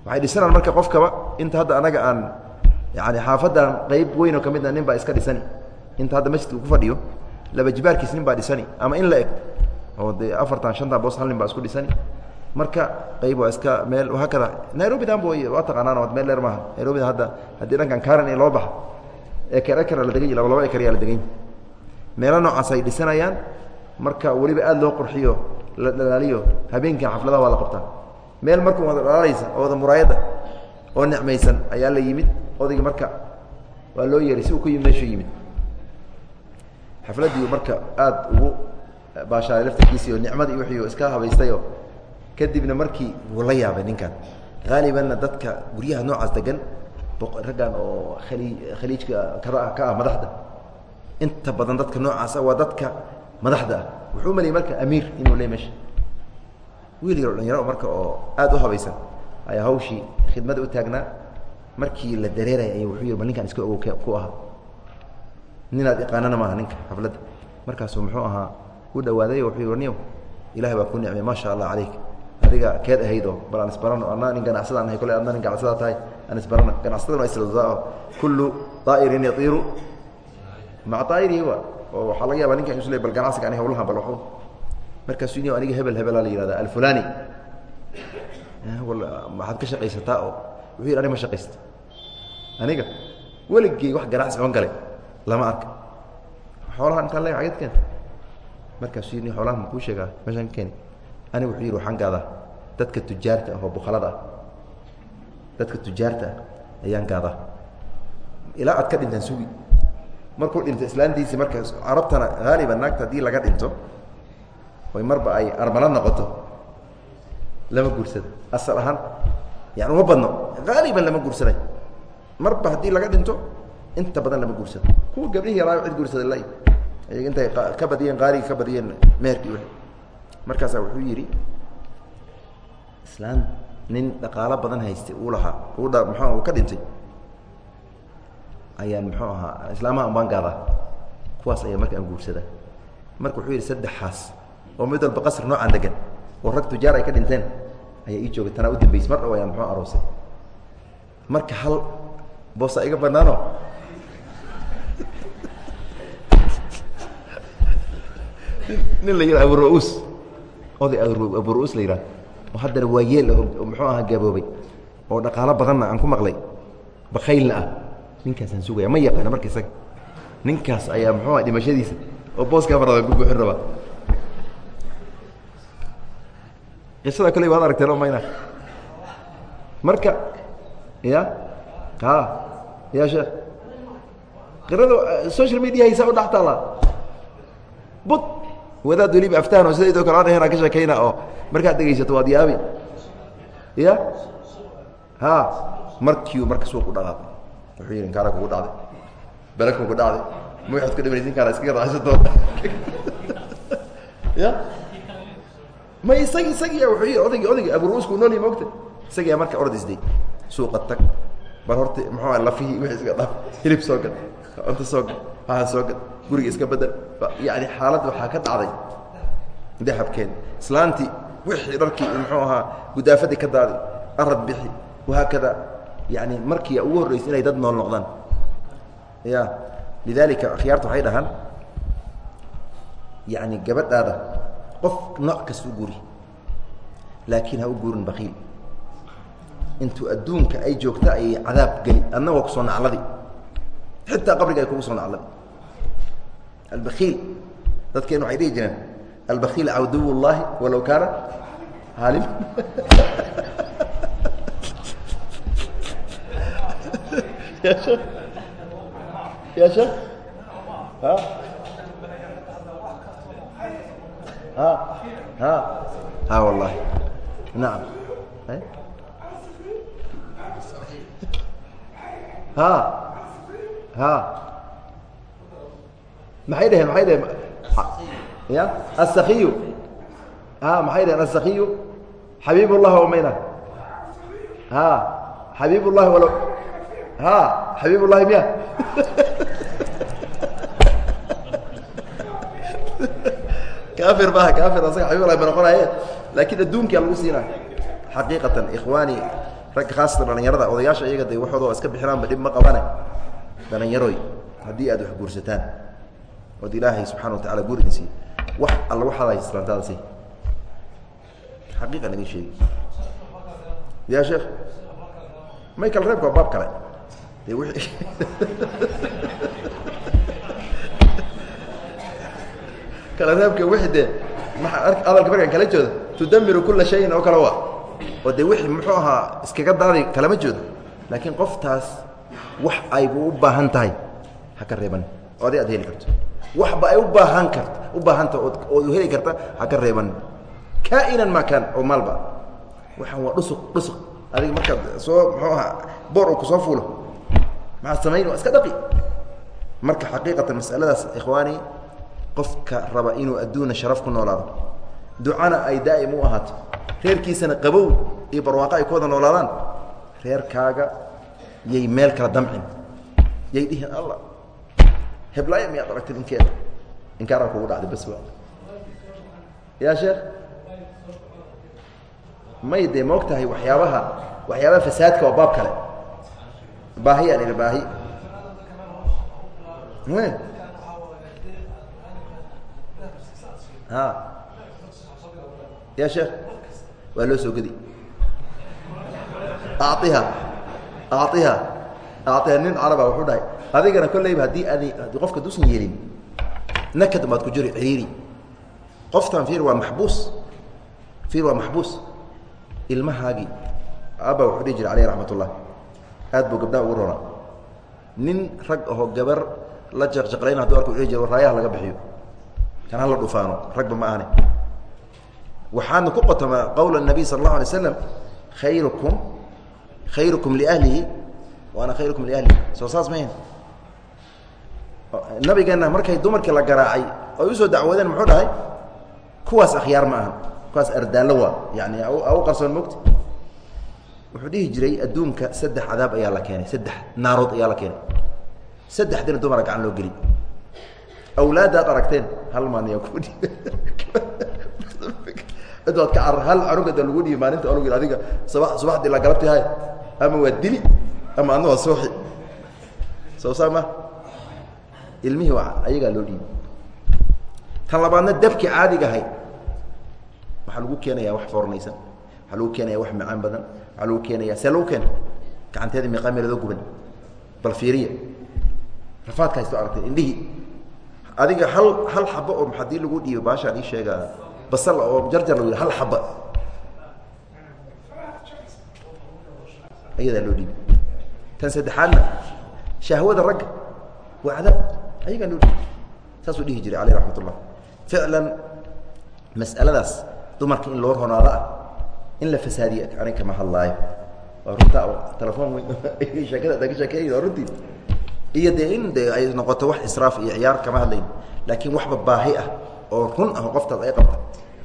Waxay dhisanaan marka qofkaba inta hadda anaga aan yani xaafadan qayb weyn oo ka midna nin baa iska dhisani. Inta hadda masjidka ku fadhiyo laba jibaarkiis nin baa dhisani. Ama in la eg oo de afartan shantan boos hal nin baa isku dhisani marka qayb waa iska meel haakada nairobi danba waa taqaanaan meel dheer maaha nairobida hadda haddii dhankan karan in loo baxa eker ekera la degan laba laba eker ayaa la degan meelo noocaas ay dhisanayaan. Marka weliba aada loo qurxiyo la dhalaaliyo habeenkan xafladaha waa la qabtaa. Meel markuu wada dhalaalaysa oo wada muraayada oo nicmaysan ayaa la yimid. Odayga marka waa loo yeeray si uu ku yimid meeshuu yimid. Xafladii marka aada ugu baashaaray laftarkiisii oo nicmadii wixii iska habaystayoo kadibna markii wuu la yaabay ninkan haalibanna dadka guryaha noocaas degan raggan oo ali khaliijka kada ka ah madaxda inta badan dadka noocaasa waa dadka madaxda ah. Wuxuu malayay marka amiir inuu le meesha wiil yaro dhalinyaro marka oo aada u habaysan ayaa hawshii khidmada u taagnaa. Markii la dareeraya ay wuxuu yii bal ninkaan iska ogow ku ahaa ninaad iqaanana maaha ninka xafladda. Markaasuu muxuu ahaa u dhawaaday wuxuu yii niyow ilahay baa ku nicmay maa sha allah calayk adiga keed ahaydoo bal aan isbarano. Anaa nin ganacsadaan ahay kole adna nin ganacsadaa tahay aan isbarano. Ganacsadan waa isla kullu daa'irin yatiiru. Maca daa'irihi wa oo waxaa laga yaba ninkan isle bal ganacsiga ani hawlahan bal waxu markaasuu ni aniga hebel hebelaa la yihahda alfulani. Maxaad ka shaqaysataa oo wuxuu yidhi ani ma shaqaysta aniga weligey wax ganacsi oon galay lama arka. Xoolahan intaan le agad keenta markaasuu yidhi xoolahan ma kuu sheegaa meeshaan keeni aniga wuxuu yidhi waxaan gaadaa. Dadka tujaarta ah oo bukhalada. Ah dadka tujaarta ah ayaan gaadaa. Ilaa aad ka dhintaan sugi. Markuu dhinto islaantiisii marka carabtana haaliban naagta haddii laga dhinto oy marba ay armalo noqoto. Lama guursado asal ahaan yani uma badno. Haaliban lama guursaday. Marba haddii laga dhinto inta badan lama guursado kuwa gabdhihii yaraa cid guursada la intay ka badiyeen qaarigii ka badiyeen meherkii markaasaa wuxuu yidhi islaan nin dhaqaalo badan haystay uu lahaa uu dha muxuu uu ka dhintay ayaan muxuu ahaa islaamaha an baan gaadaa kuwaas ayaa marka aan guursadaa. Marka wuxuu yidhi saddexaas oo mid walba qasr noocaan degan oo rag tujaar ay ka dhinteen ayaa ii joogay tanaa u dambeysay mar dhow ayaan muxuu aroosay. Marka hal boosa iga banaano (laughs) nin la yidhaha aburuus oday aburuus la yidhaha oo haddana waa yeel oo muxuu ahaa gaboobay oo dhaqaalo badanna aan ku maqlay. Bakaylna ah. Ninkaasaan sugaya ma yaqaana marka isaga. Ninkaas ayaa muxuu aha dhimashadiisa oo booskaa farada ku buuxin rabaa qisada kale waad aragteen o mayna marka ya a ya sheekh. Qirada social media haysaa u dhex taallaa. Bud wadaad weliba aftahan oo sidaydoo kale aan ahayn aan ka sheekayna oo markaad dhegaysato waad yaabi ya ha markiiu marka suuq u dhaqaaqay wuxuu yidhi inkaara kugu dhacday bele kugu dhacday ma waxaad ku dhimanaysa inkaara iskaga raaxaysan doonta. (laughs) Ya ma isag isagiya wuxuu yidhi odaygi odaygi aburuusku nool yahi maogta isagiyaa marka orod isday suuqa tag. Bal horta muxuu ah lafihii wixii iska dhaf hilib soo gad cunto soo waxaa soo gad guriga iska bedel. Yani xaalad waxaa ka dhacday dahabkeed. Islaantii wixii dharkii muxuu ahaa gudaafadii ka daaday arad bixi wahaakada yani markii ugu horreysay inay dad nool noqdaan. Ya lidalika akhyaarta waxay dhahaan yani gabadhaada qof nooc kasta u guri laakiin ha u guurin bakiil intuu adduunka ay joogta ayay cadaab geli adna waa ku soo nacladi xitaa qabriga ay kugu soo nacladi albakiil dadkeen waxay dhihi jireen albakiil cawduw llahi walow kaana haalim ya shek ha ha ha ha wallahi nacam ha ha maxay dhaheen maxay dhaheen ya asakiyu maxay dhaheen asakiyu xabiib اllahi omayna a xabiib اllahi walo a xabiib اllahi miya (laughs) kafir maha kafir asaga xabib llahi ba noqonaye laakiin adduunkia lagu siinaa xaqiiqatan ikhwaani ragga khaasatan dhalinyarada odayaasha iyaga de waxooda waa iska bixinaanba dhib ma qabane dhalinyaroy haddii aad wax guursataan ood ilaahay subxana wa tacala guur idin siiy wax alla waxaad hayslaantaada si xaqiiqan idin sheegi. Ya sheekh may kala reebka waa baab kale. De wi kala reebka wixi dee hadalka markaan kala joodo tudamiru kula shayin oo kale waa. Oo de wixii muxuu ahaa iskaga daadi kalama joodo. Laakiin qoftaas wax aybu u baahan tahay. Ha ka reeban. Adi aad heli karto. Waxba ay u baahan karta. U baahanta ood heli karta ha ka reeban. Kainan ma kaan oo maalba waxaan waa dhusuq dhusuq adiga markaad soo muxuu ahaa boor uu ku soo fuulo. Maxaad samayn waa iska dhaqi. Marka xaqiiqatan masaladaas ikhwaani qofka raba inuu adduuna sharaf ku noolaado. Ducana ay daa'im u ahaato. Reerkiisana qabow iyo barwaaqo ay ku wada noolaadaan. Reerkaaga yay meel kala damcin. Yay dhihin alla heblaaya miyaad aragtid inkeeda? Inkaaraa kugu dhacday bas waa ya sheekh? May dee moog tahay waxyaabaha waxyaabaha fasaadka waa baab kale? Baahi aan idhi baahi. Ha ya sheekh waa loo soo gedi. Aiha aaiha aaiha nin caraba ah wuxuu dhahay adigana kolleyba haddii ad adi qofka dusan yeelin nakad baad ku jiri ciriiri qoftan fiir waa maxbuus. Fiir waa maxbuus. Ilmahaagii abba wuxuu dhihi jira caleyh raxmat ullah aad buu gabdhaha ugu roonaa nin rag ahoo gabar la jaqjaqlayna haduu arku dhihi jir waraayaha laga bixiyo. Kan hala dhufaano ragba ma ahne waxaadna ku qotoma qowla nabiy sal allahu alay slam khayrukum khayrukum liahlihi wa ana khayrukum liahlihi. Soo saas mayn nabigeena markay dumarkii la garaacay oy u soo dacwoodeen muxuu dhahay? Kuwaas akhyaar ma aha kuwaas ardaallo waa. Yani u qarsoon mogta wuxuu dhihi jiray adduunka saddex cadaab ayaa la keenay. Saddex naarood ayaa la keenay. Saddexdina dumara gacan loo geli awlaadaad aragteen hal maaniyaa ku cidood (laughs) ka carar hal anugada lagu dhiibi maalinta anug adiga saba subaxdii la galabti hay ama waa dili ama adna waa sooxi. Soo saa ma ilmihii ayagaa loo dhiibi. Tan labaadna dabki caadiga ahay waxaa lagu keenayaa wax foornaysan waxaa lagu keenaya wax macaan badan waxaa lagu keenaya see lagu keena gacanteeda miqaamiradoo guban. Bal fiiriya. Rafaadka haysto aragtay indhihii. Adiga hal hal xabo oo haddii lagu dhiibo baashaan ii sheega basal oo jarjar lagu hal xaba ayadaa loo dhiibi tan saddexaadna shahwada ragga waa cadaab ayagaa loo dhiibi saasuu dhihi jiray aleyh raxmat ullah ficlan mas'aladaas dumarka in loo ronaado ah in la fasaadiyo anig kama hadlaayo. Waa runtaa telefoon (laughs) sheekada ada ka sheekeeya waa runtii. Iyo dee in de ay noqoto wax israaf iyo ciyaar kama hadlayn. Laakiin waxba baahi ah oo run ah oo qoftaas ay qabta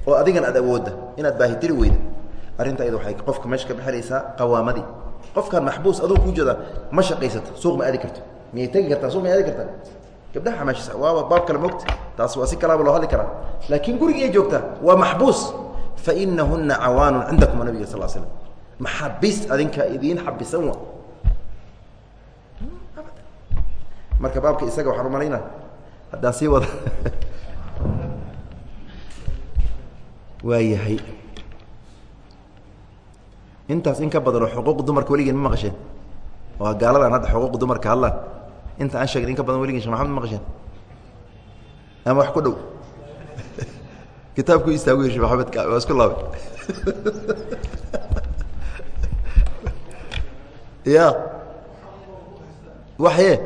oo adigan aad awoodda inaad baahitiri weyda. Arrinta ayada waxay qofka meesha ka bixinaysaa qawaamadii qofkan maxbuus aduu kuu jeeda ma shaqaysato suuq ma aadi karto. Miyay tegi kartaa suuq may aadi kartaa? Gabdhaha xamaashisa waaba baab kale mogta taas waa si kalaaba loo hadli karaa. Laakiin gurigay joogtaa waa maxbuus. Fa inahuna cawaanun cindakum nabiga sal slam maxabiis adinka idiin xabisan wa? Marka baabka isaga waxaan umalaynaa haddaan sii wada (laughs) waa yahay intaas in ka badanoo xuquuq dumarka weligeen ma maqasheen. Waa gaaladan hadda xuquuq dumarka hadlaan inta aan sheegin in ka badan weligeen shek maxamed ma maqasheen. Ama wax ku dhow. (laughs) Kitaabku istaagu shek maxamed waa isku laabay (laughs) ya waxye.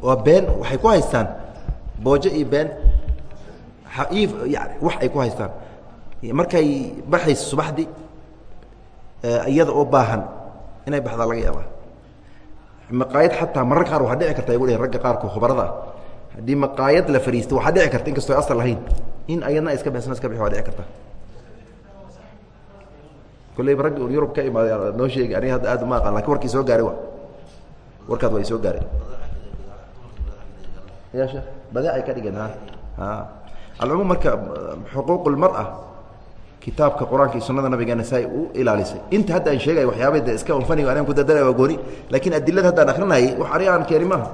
Waa been waxay ku haystaan. Boojo iyo been. Wax ay ku haystaan markay baxayso subaxdii iyada oo baahan inay baxdaa laga yaabaa. Maqaayad xataa marar qaar waxaa dhici karta ay gu ragga qaarko khubarada. Ah haddii maqaayad la fariisto waxaa dhici karta in kastoo asal lahayn in ayadna iska bixsana iska bixi waa dhici karta. Kolleyba raggi un yurub ka imaaday noo sheegi aniga hadda aad ma aqaan laakiin warkii soo gaaray wa warkaad waa soo gaaray ya sheekh badeecay ka dhigeen a alcumuum marka xuquuq lmara kitaabka qur'aanka iyo sunada nabigeena saa u ilaalisay. Inta hadda aan sheegay waxyaaba de iska unfaniga anan ku dadara waa gooni laakiin adilada haddaan akrinayay wax ari aan keeni maaha.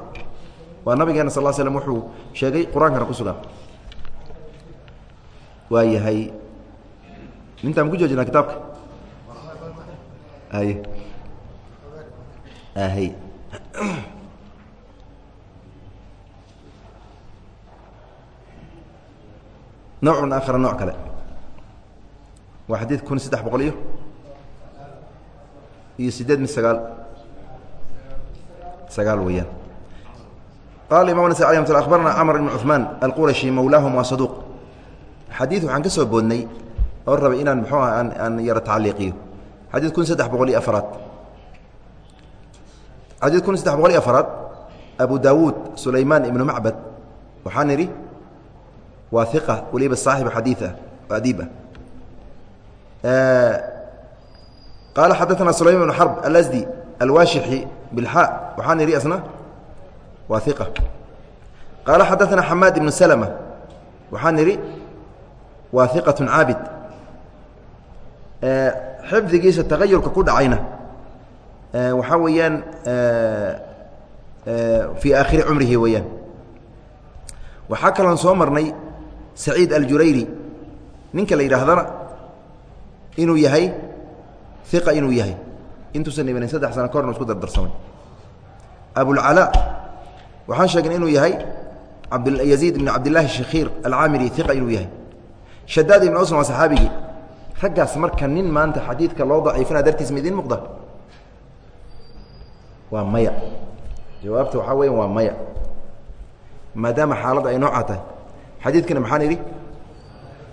Waa nabigeena sal l slam wuxuu sheegay qur'aankana ku sugan. Waa yahay intaan ku joojinaa kitaabka? Hay hay nowcun aakhara nooc kale waa xadiid kun saddex boqol iyo iyo sideed mi sagaal. Sagaal weeyaan. Qala imam nas alي mt abarna cmr ibn cuثmaan alqurashi mawlaahum waa saduuq. Xadiid waxaan ka soo boodnay oo rabay inaan mxuu ah aan aan yaro tacliiqiyo xadiid kun saddex boqol iyo afaraad. Xadiid kun saddex boqol iyo afaraad abu dawuud sulaymaan ibnu macbad waxaan idhi waa iqa waliba saaxibu xadiid ah adiib ah qaala xadaana sulaym bn xarb alasdi alwaashixi bilxa waxaan idhi asna waa iqa qaala xadaana xamaad ibnu salma waxaan idhi waa iqatu caabid xifdigiisa tagayurka ku dhacayna waxaa weeyaan fii aakhiri cumrihi weeyaan waxaa kaloon soo marnay saciid aljurayri ninka la yidhaahdana inuu yahay iqa inuu yahay. Intuusan imanin saddex sano ka horna isku dardarsamay. Abulcalaa waxaan sheegnay inuu yahay abyaziid ibn cabdillaahi shakhiir alcaamiri iqa inuu yahay. Shadaad ibn usn waa saxaabigii raggaas marka nin maanta xadiidka loo daciifina dartiis ma idiin muuqda? Waa maya. Jawaabta waxaa weya waa maya. Maadaama xaaladda ay noocaa tahay. Xadiidkana maxaan idhi?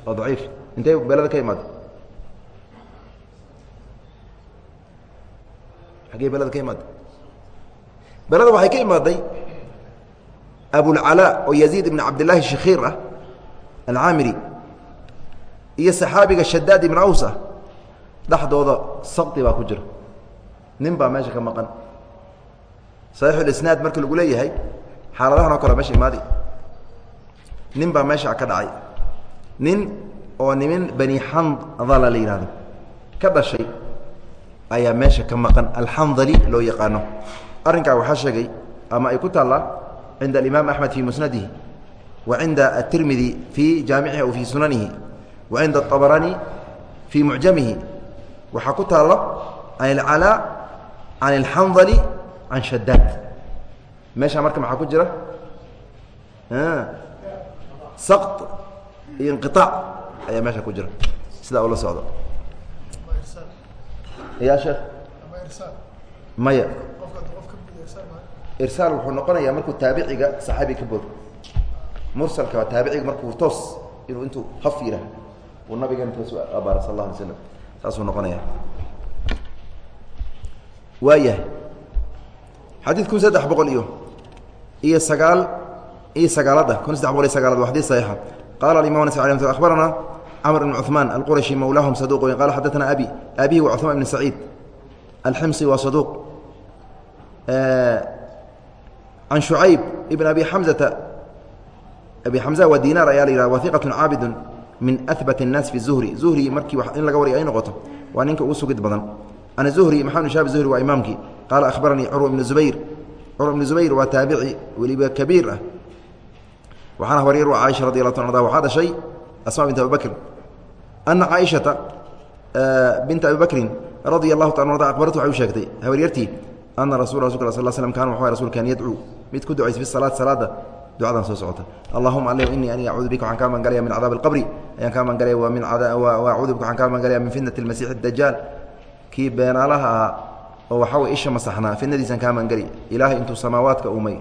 Waa daciif. Intay belada ka imaada xaggey belada ka imaada belada waxay ka imaaday abulcalaa oo yaziid ibn cabdillaahi shakhiir ah alcaamiri iyo saxaabiga shadaad ibn aws ah. Dhexdooda sabti baa ku jira. Nin baa meesha ka maqan. Saxiixulisnaad marka lagu leeyahay xaaladahan oo kale meesha imaadi. Nin baa meesha ka dhacay. Nin oo nimin bani xandala la yidhahdo ka dhashay ayaa meesha ka maqan. Alxandali loo yaqaano. Arrinkaa waxaa sheegay ama ay ku taallaa cinda alimaam axmed fii musnadihi wa cinda atirmidi fii jaamicihi aw fii sunanihi wa cinda abarani fii mucjamihi waxaa ku taalla can ilcalaa can alxandali can shadaad meeshaa marka maxaa ku jira? Saqط iyo inqiطaac ayaa meesha ku jira. Sidaa ula socdo ya sheekh? Maya. Irsaal wuxuu noqonayaa markuu taabiciga saxaabi ka bodo mursalka waa taabiciga markuu toos inuu intuu haf yidhaah uu nabigeena toos abaara sal اla alay slam saasuu noqonaya waayahay. Xadiid kun saddex boqol iyo iyo sagaal iyo sagaalada. Kun saddex boqol iyo sagaalad wa xadis saxiixa. Qala alimam nas alي akhbarana cmr bn cuثmaan alqurashi mawlaahum saduq wey qala xadaثna abi abihi wa cuثmaan ibn saciid alximsi waa saduuq can shucayb ibn abi xamzata abi xamza waa dinaar ayaa la yihah wa iqaة caabidu min ahbat الnaas fi zuhri zuhri markii in laga warya ay noqoto waa ninka ugu sugid badan an zuhri maxamed bn shahab zuhri waa imaamkii qaala akhbaranii curwa ibn zubayr curwa ibn zubayr waa taabici weliba kabiir ah waxaana horyar waa caaisha radi allah ta arda waxaa dhashay asma bint abi bakr ana caaishata binta abi bakrin radia allahu ta arda akbaratu waxay u sheegtay habaryartii ana rasul rasulka sal slm kan waxu rasulkan yadcuu mid ku ducaysa fi salaat salaada ducadan soo socota allahuma alih inii ani acuudu bika waxaan kaa magangalaya min cadaab alqabri ayaan kaa magangalaya wa acuudu bika waxaan kaa magangalaya min fitnati almasiix dajaal kii beenaalaha ahaa oo waxaa way isha masaxnaa fidnadiisan kaa magangeli ilaahay intuu samaawaadka umay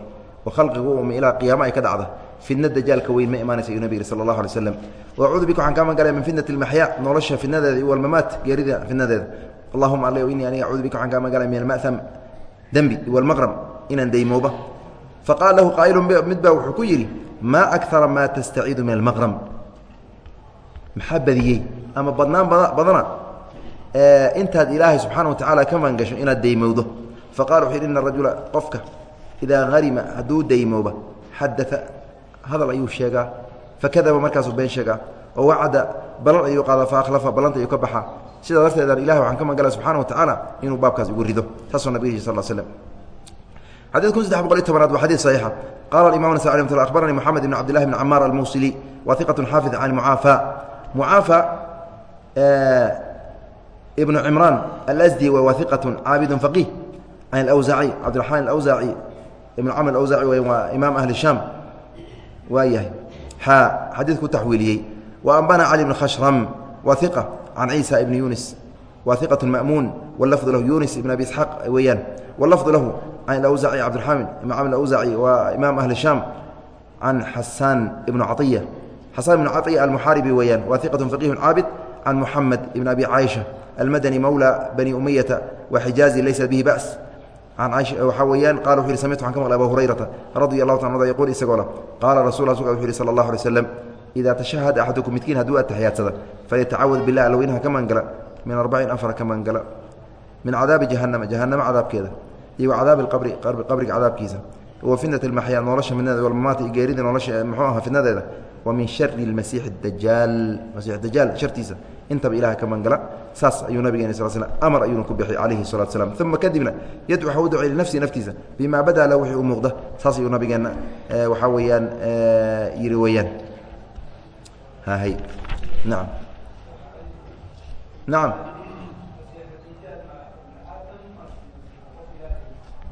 oo khalqigu umay ilaa qiyaamo ay ka dhacda fidna dajaalka weyn ma imaanaysa yuu nabig yihi sala allahu alay slam wacuudu bika waxaan kaa magangalaya min fitnati almaxyaa nolosha fidnadeeda iyo walmamaat geerida fidnadeeda allahuma alih inii ani acuudu bika waxaan kaa magangalaya min alma'ham dembi walmaqram inaan daymooba. Faqaala lahu qaa'ilu mid baa wuxuu ku yidhi maa akara maa tastaciidu min almaqram maxaa badiyey? Ama badnaan badana intaad ilaahay subxaana wa tacaala ka maangasho inaad daymowdo. Faqala wuxuu yidhi ina rajula qofka idaa harima hadduu daymooba xadaa hadal ayuu sheegaa fakadaba markaasuu been sheegaa oo wacada balan ayuu qaada faakhlafa ballanta ayuu ka baxaa sidaa darteedaan ilahi waxaan ka magala subxana wa tacaala inuu baabkaas igu rido saasuu nabig sal shaam waayahay. Haa xadiidku taxwiiliyey. Wa ambana cali bn khashram waa iqa can ciisa ibni yunis wa iqat ma'muun wlafdu lahu yunis ibn abi isxaaq weeyaan. Wlafdu lahu can awsaci cabdiraxaamid imam awsaci waa imaam ahli shaam can xasaan ibnu caiya xasaan ibnu caiya almuxaaribi weeyaan. Waa iqat faqihun caabid can muxamed ibn abi caaisha almadani mawla bani umiyata wa xijaazi laysa bihi ba's waxaa weyaan qala wuxu yhi samictu waxan ka maqlay abaa hurayrata radi allahu taala anhu yaquul isagoo leh qaala rasulullah sl wuxu yhi sala allah alay waslam idaa tashahada axadukum midkiin hadduu atexiyaadsada falyatacawad billah alweynaha ka maangala min arbacin afar ka maangala min cadaabi jahanama jahanama cadaabkeeda iyo wa cadaabi qabri qabriga cadaabkiisa wa fitnat almaxyaa nolosha midnadeeda walmamaata iyo geerida nolosha muxuu aha fidnadeeda wa min shari lmasiixi dajaal masiix dajaal shartiisa intaba ilaha ka maangala saas ayuu nabigeena sal slam amar ayuuna ku bixiyay calayhi salatu slam uma kadibna yad waxa u ducay linafsihi naftiisa. Bimaa badaa la wixii u muuqda saas ayuu nabigeenna waxaa weeyaan yidhi weeyaan. Hay. Naam. Nacam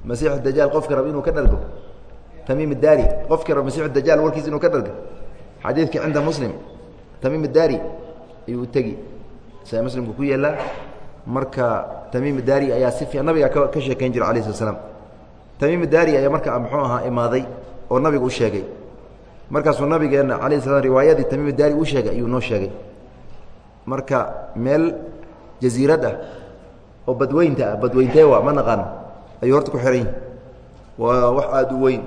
masiix dajaal qofka rab inuu ka dhargo tamiim daari qofka rab masiix dajaal warkiisa inuu ka dhargo xadiidka cinda muslim. Tamiim daari ayuu tegi sa muslimku ku yeelaa marka tamiim daari ayaa si fiican nabiga ka sheekayn jira alayh slat slam tamiim daari ayaa marka muxuu ahaa imaaday oo nabiga u sheegay. Markaasuu nabigeena alayh slam riwaayadii tamiim daari uu sheegay ayuu noo sheegay. Marka meel jasiirad ah oo badweynta ah badweyntee waa ma naqaano ayuu horta ku xihan yihi waa wax aada u weyn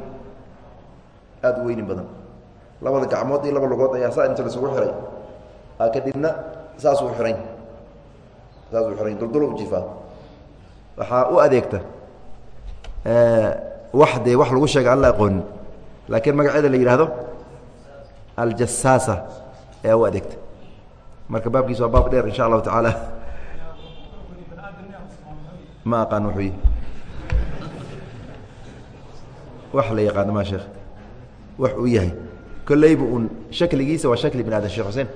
aada u weyni badan. Labada gacmood iyo laba lugood ayaa saa inta laisugu xihay kadibna saasuu u jifaa waxaa u adeegta wax dee wax lagu sheega aan la aqoonin laakiin magaceeda la yidhaahdo aljasaasa ayaa u adeegta. Marka baabkiisa waa baab dheer insha allahu tacaala. Ma aqaan wuxuu yihi wax la yaqaano ma sheekh wax uu yahay. Kolleyba un shakligiisa waa shakli bini aadan shekh xuseen.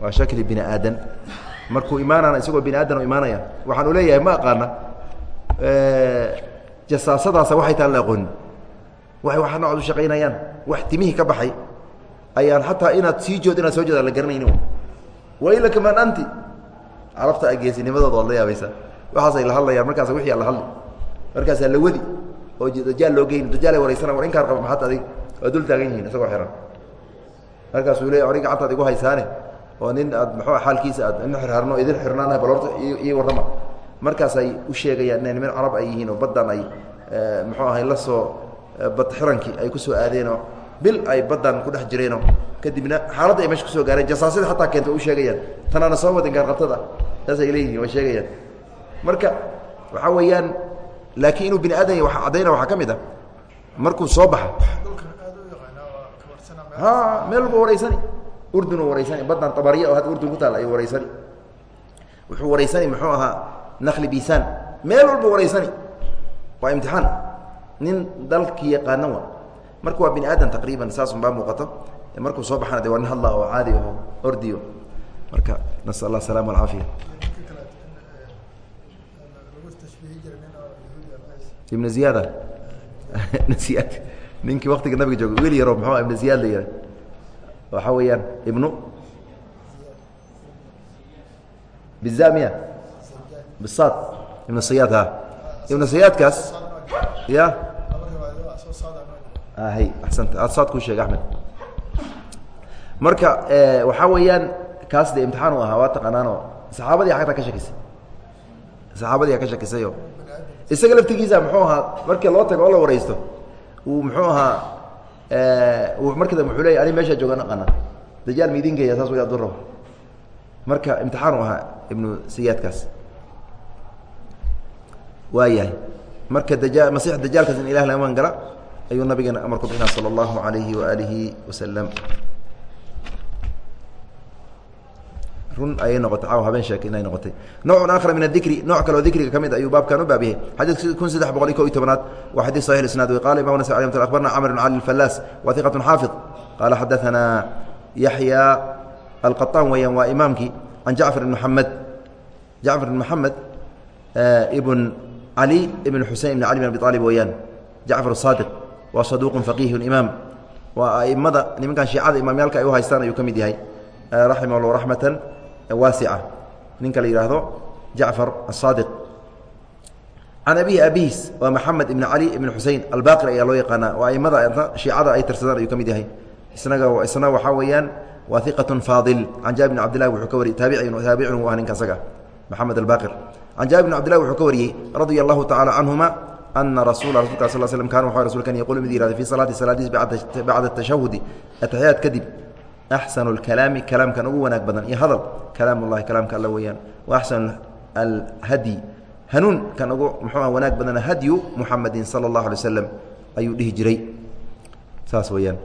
Waa shakli bini aadan markuu imaanana isagoo bini aadan imaanaya waxaan u leeyahay ma aqaana jasaasadaasa waxay taan la aqoonin waxay waxa noocod u shaqaynayaan wax timihii ka baxay ayaan xataa inaad sii jood inaad soo jeeda la garanayni waila kaman anti. Carabta ageesinimadooda waad la yaabaysaa. Waxaasay la hadlayaan markaas wixii la hadli. Markaasaa la wadi. Oo dajaal loo geyni dajaal ay waraysana war inkaan qaba maxaad adig waa dul taagan yihiin isagoo xihan markaasuu leeya ori gacantaad igu haysaane oo nin aad muxuu xaalkiisa aad ina xirharno idin xirnaana bal horta io warrama. Markaasay u sheegayaan inay niman carab ay yihiin oo baddan ay muxuu ahay la soo bad xirankii ay ku soo aadeenoo bil ay baddan ku dhex jireenoo kadibna xaaladda ay meesha ku soo gaareen. Jasaasida xataa keenta u sheegayaan. Tanaana soo wadin gaarqabtada saasay leeyihiin way sheegayaan. Marka waxaa weeyaan laakiin inuu bini aadan waa caddayna waxaa ka mid ah markuu soo baxa. Ha meel walba waraysani urdun u waraysani baddan abariya oo hadda urdun ku taal ayuu waraysani wuxuu waraysani muxuu ahaa nakli bisaan meel walba waraysani. Waa imtixaan. Nin dalkii yaqaana wa marka waa bini aadan taqriiban saasun baa muuqato. Markuu soo baxana de waa nin hadla oo caadi oo ordiyo. Marka nasal allah asalama alcaafiya ibn ziyaada (laughs) ziyad. Ninkii waktiga nabiga jooga wiil yaro muxuu ibn ziyaad la yiha waxaa weeyaan ibnu bizamiya. Bisad ibnu sayaad ha. Ibnu sayaadkaas ya? Hay asanta aad saad ku sheega axmed. Marka waxaa weeyaan kaas de imtixaan u ahaa waa taqaanaanoo saxaabadii agtaa ka shakisay. Saxaabadii ka shakisayoo isaga laftigiisa muxuu ahaa markii loo tago oo la waraysto uu muxuu ahaa markii dambe wuxuu leya ani meeshaa joogaan aqana dajaal ma idin geeya saas aduu rabo. Marka imtixaan u ahaa ibnu siyaadkaas. Waa yahay marka daja masiix dajaalkaas in ilah laga magan gala ayuu nabigeena amar ku bixinaa salى اllahu alayhi waalihi wasalam run ayay noqotay. Caaw habeen sheeke inay noqotay. Nowcun aakhar min adikri nooc kaleo dikriga ka mid ayuu baabkan u baabiyey xadiidka kun saddex boqol iyo ko iyo tobanaad waa xadiid sahih isnaad wey qala imam nas alay mt akhbarna camr bn cali alfallaas wa hiqat xaafid. Qaala xadaثana yaxya alqaطaan weeyaan waa imaamkii can jacfar ibn maxamed jacfar ibn maxamed ibn cali ibn xusein ibn cali bin abi aalib weeyaan jacfar saadiq waa saduuqun faqiih imaam. Waa aimada nimankan shiicada imaamyaalka ay u haystaan ayuu ka mid yahay. Raximah llah raxmatan waasica ninka la yidhaahdo jacfar asaadiq can abihi abihiis waa maxamed ibn cali ibn xusein albaqir ayaa loo yaqaanaa. Waa aimada shiicada ay tirsadaan ayuu ka mid yahay. Isnaga isna waxaa weeyaan waa iqatun faadil. Can jaabir bn cabdillahi wuxuu ka wariyey taabici taabicin u ah ninka asaga maxamed albaqir can jaabir bn cabdillahi wuxuu ka wariyey radia allahu tacala canhuma ana rasuula rasulka sal slm kan wxu rasulkan yaqulu mid yihahda fi salaati salaadiis bacda tashahudi ataxiyaad kadib axsanu اlkalaami kalaamkan ugu wanaag badan iyo hadal kalaam ullahi kalaamka alla weeyaan wa axsanu alhadyi hanuun kan ugu muxuua wanaag badana hadyu muxamedin sala اllahu alay slam ayuu dhihi jiray saas weeyaan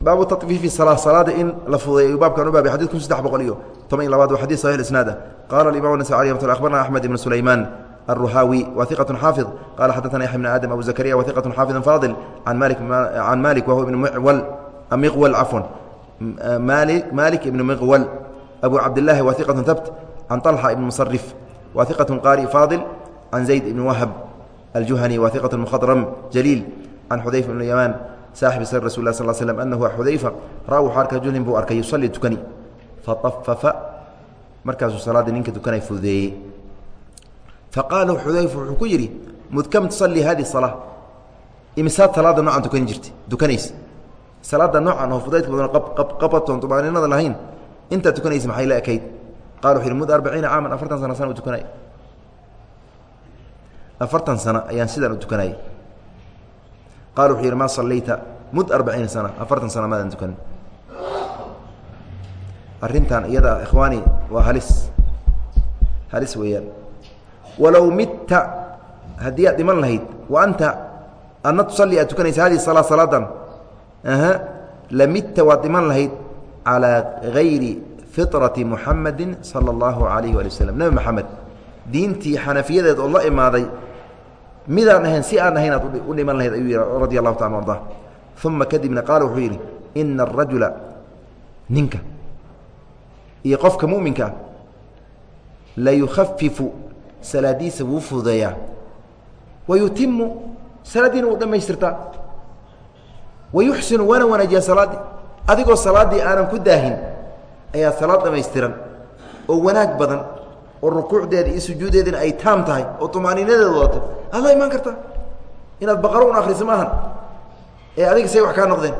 baabu tafiifi sala salaada in la fudeey ayuu baabkan u baabay xadid kun saddex boqol iyo toban iyo labaad waa xadid sahih isnaada qala imam nas alي mt abarna axmed ibn sulayman الرhاwي وثقة xافظ qال xdثna يحيى بن آdم أبو زكريا وثقة xافظ فاضل عن مالك وهو بن مول مqول عفوا مالك بن مغول أبو عبداللahi wa ثقة ثبت عن طلحة بن مصرف wa ثقة قارئ فاضل عن زيد بن وهب الجuهني wa ثقة مخضرم جليل عن xudayفة بن اليمان saaxiب sr رsul اه صل سلم أنه xudayفة ra wxuu arkay juهن buu arkay يuصلي tukani faطففa markaasuu salaadii ninka tukanay fududeeyey faqaala xudayfa wuxuu ku yidhi mudkam tusalii hadihi salaa imisaad salaada noocan tukan jirta tukanaysa salaada noocan oo fudaydka badan qabatoon umaaninada lahayn intaad tukanaysa maxay la ekayd? Qala wuxu yhi mud arbaciina caaman afartan sana sana u tukanay. Afartan sano ayaan sidaan u tukanayay qala wuxuu yidhi maa sallayta? Mud arbaciina sana afartan sana maadaan tukanin. Arrintan iyada ikhwaani waa halis. Halis weeyaan. Walow midta haddii aad dhiman lahayd wa anta adna tusalli aad tukanaysa hadihi salaa salaadan lamidta waad dhiman lahayd calىa gayri fiطrati muxamadi salى اllahu alayh wali waslm nebi moxamed diintii xanafiyadeed oo la imaaday midaan ahayn si aan ahayn aad u dhiman lahayd ayuu yihi radi allahu taala arda uma kadibna qaala wuxuu yidhi ina arajula ninka iyo qofka muminka ah la yukafifu salaadiisa wuu fududeeyaa wa yutimu salaaddiina wuu dhammaystirtaa wa yuxsinu waana wanaajiyaa salaaddii adigoo salaaddii aanan ku daahin ayaa salaad dhammaystiran oo wanaag badan oo rukuucdeeda iyo sujuuddeedina ay taam tahay oo tumaaniinadeeda wadato aad la imaan kartaa inaad baqaro un akhriso maahan ee adiga say wax kaa noqdeen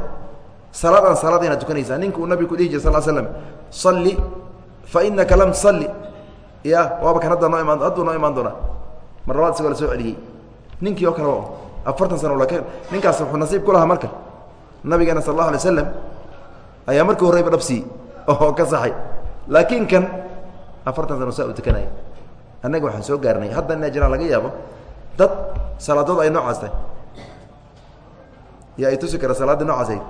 salaad aan inaad tukanaysaa ninka uu nabigu ku dhihi jir sal slam salli fa inaka lam tusalli ya waaba kan hadda noo imaan hadduu noo imaan doonaa mar isagoo la soo celiyey ninkii oo kale o afartan sano lak ninkaas wuxuu nasiib ku lahaa marka nabigeena sal اla alay aslam ayaa markii horeyba dhabsii oo ka saxay. Laakiin kan afartan sano saa u tukanaya. Annaga waxaan soo gaarnay. Hadda inaa jiraan laga yaabo dad salaadood ay noocaas tahay. Ya ay tusi kara salaadda noocaas ayd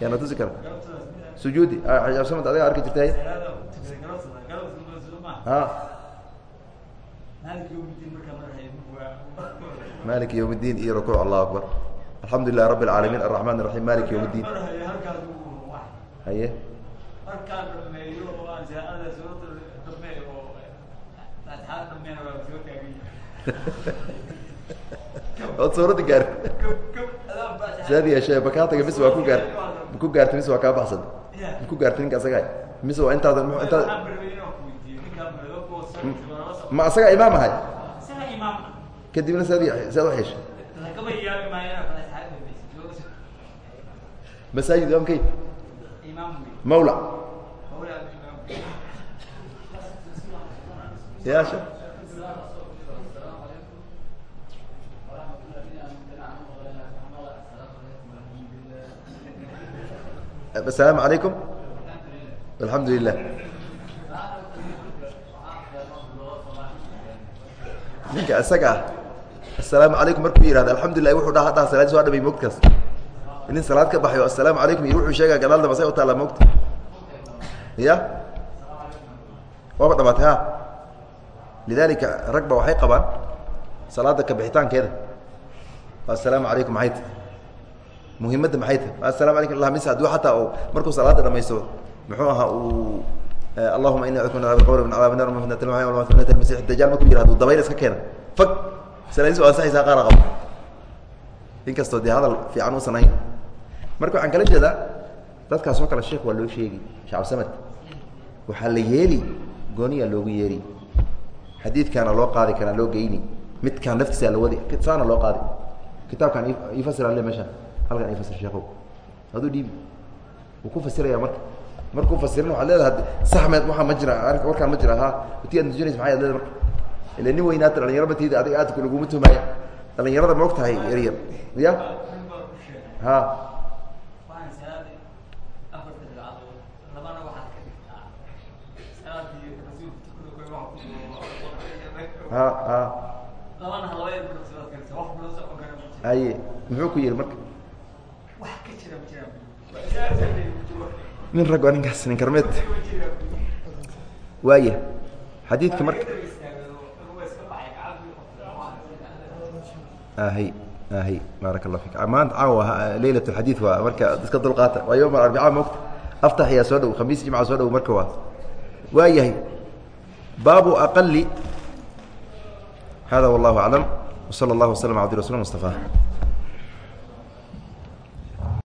yaana tusi kara? Sujuudi. Ah, ah, Samad adiga arki jirtay a maalik yowm اdiin iyo rukuuc allahu الحamdu لله رب العاaلمين الرحمن الرحيم malik yوم الdin haye od suuradda gaar saad yeeshee bakaataga mis waa ku gaar ku gaartay mis waa kaa baxsada ku gaartay ninka asaga mis waa intaada intaad ma asagaa imaam ahay kadibna saad saad u xeshay masaajid amkay mawla ya shee السلام عليكم الحمد لله ninka isaga ah السلام علaيكم markuu yihahd الحamdu لله wuxuu dha hadda salaadi so dhabay mogdkaas nin salaad ka baxayo assalaamu calaykum iyo wuxuu sheegaa gadaal damba say u taallaa mogta ya waaba dhamaatay ha lidalika rag ba waxay qabaan salaada kabixitaankeeda assalaamu calaykum maxay ta muhimadda maxay ta asalamu alaykum la mis haduu ataa markuu salaada dhamaysto muxuu ahaa uu allahuma ini dajaal markuu yihahdo dabayl iska keena fag salaadiis waa ansaxaysaa qaara qabo inkastoo dee hadal fiican uusan ahayn marka waxaan kala jeedaa dadkaas oo kale sheekh waa loo sheegi. Shacab samad waxaa la yeeli gooniyaa loogu yeeri xadiidkaana loo qaadi karaa loo geyni. Midkaan naftiisa la wadi saana loo qaadi. Kitaabkaan ifasir ale meeshaan halkan ifasir sheekow aduu dhiibi wuu ku fasiraya marka. Markuu fasirin waxaad leedaha saxmed waaa ma jira warkaan ma jira ha ti aad nujinaysa maay ad leeda marka? Ila nin weynaata dhalinyaro batida adiga aad laguma tumaaya dhalinyarada ma og tahay yaryar ya? Ha haye muxuu ku yihi marka? Nin rag waa ninkaas nin karmeed waaya xadiidka marka ahy ahy baaraka allah fik maanta caawa leylat xadiid waa marka iska dulqaata. Waa yowm arbica mogta aftax ayaa soo dhow khamiis jimca soo dhow marka waa. Waa yahay baabu aqali hada wallahu aclam wsala اllah waslm abdi rasul mustafa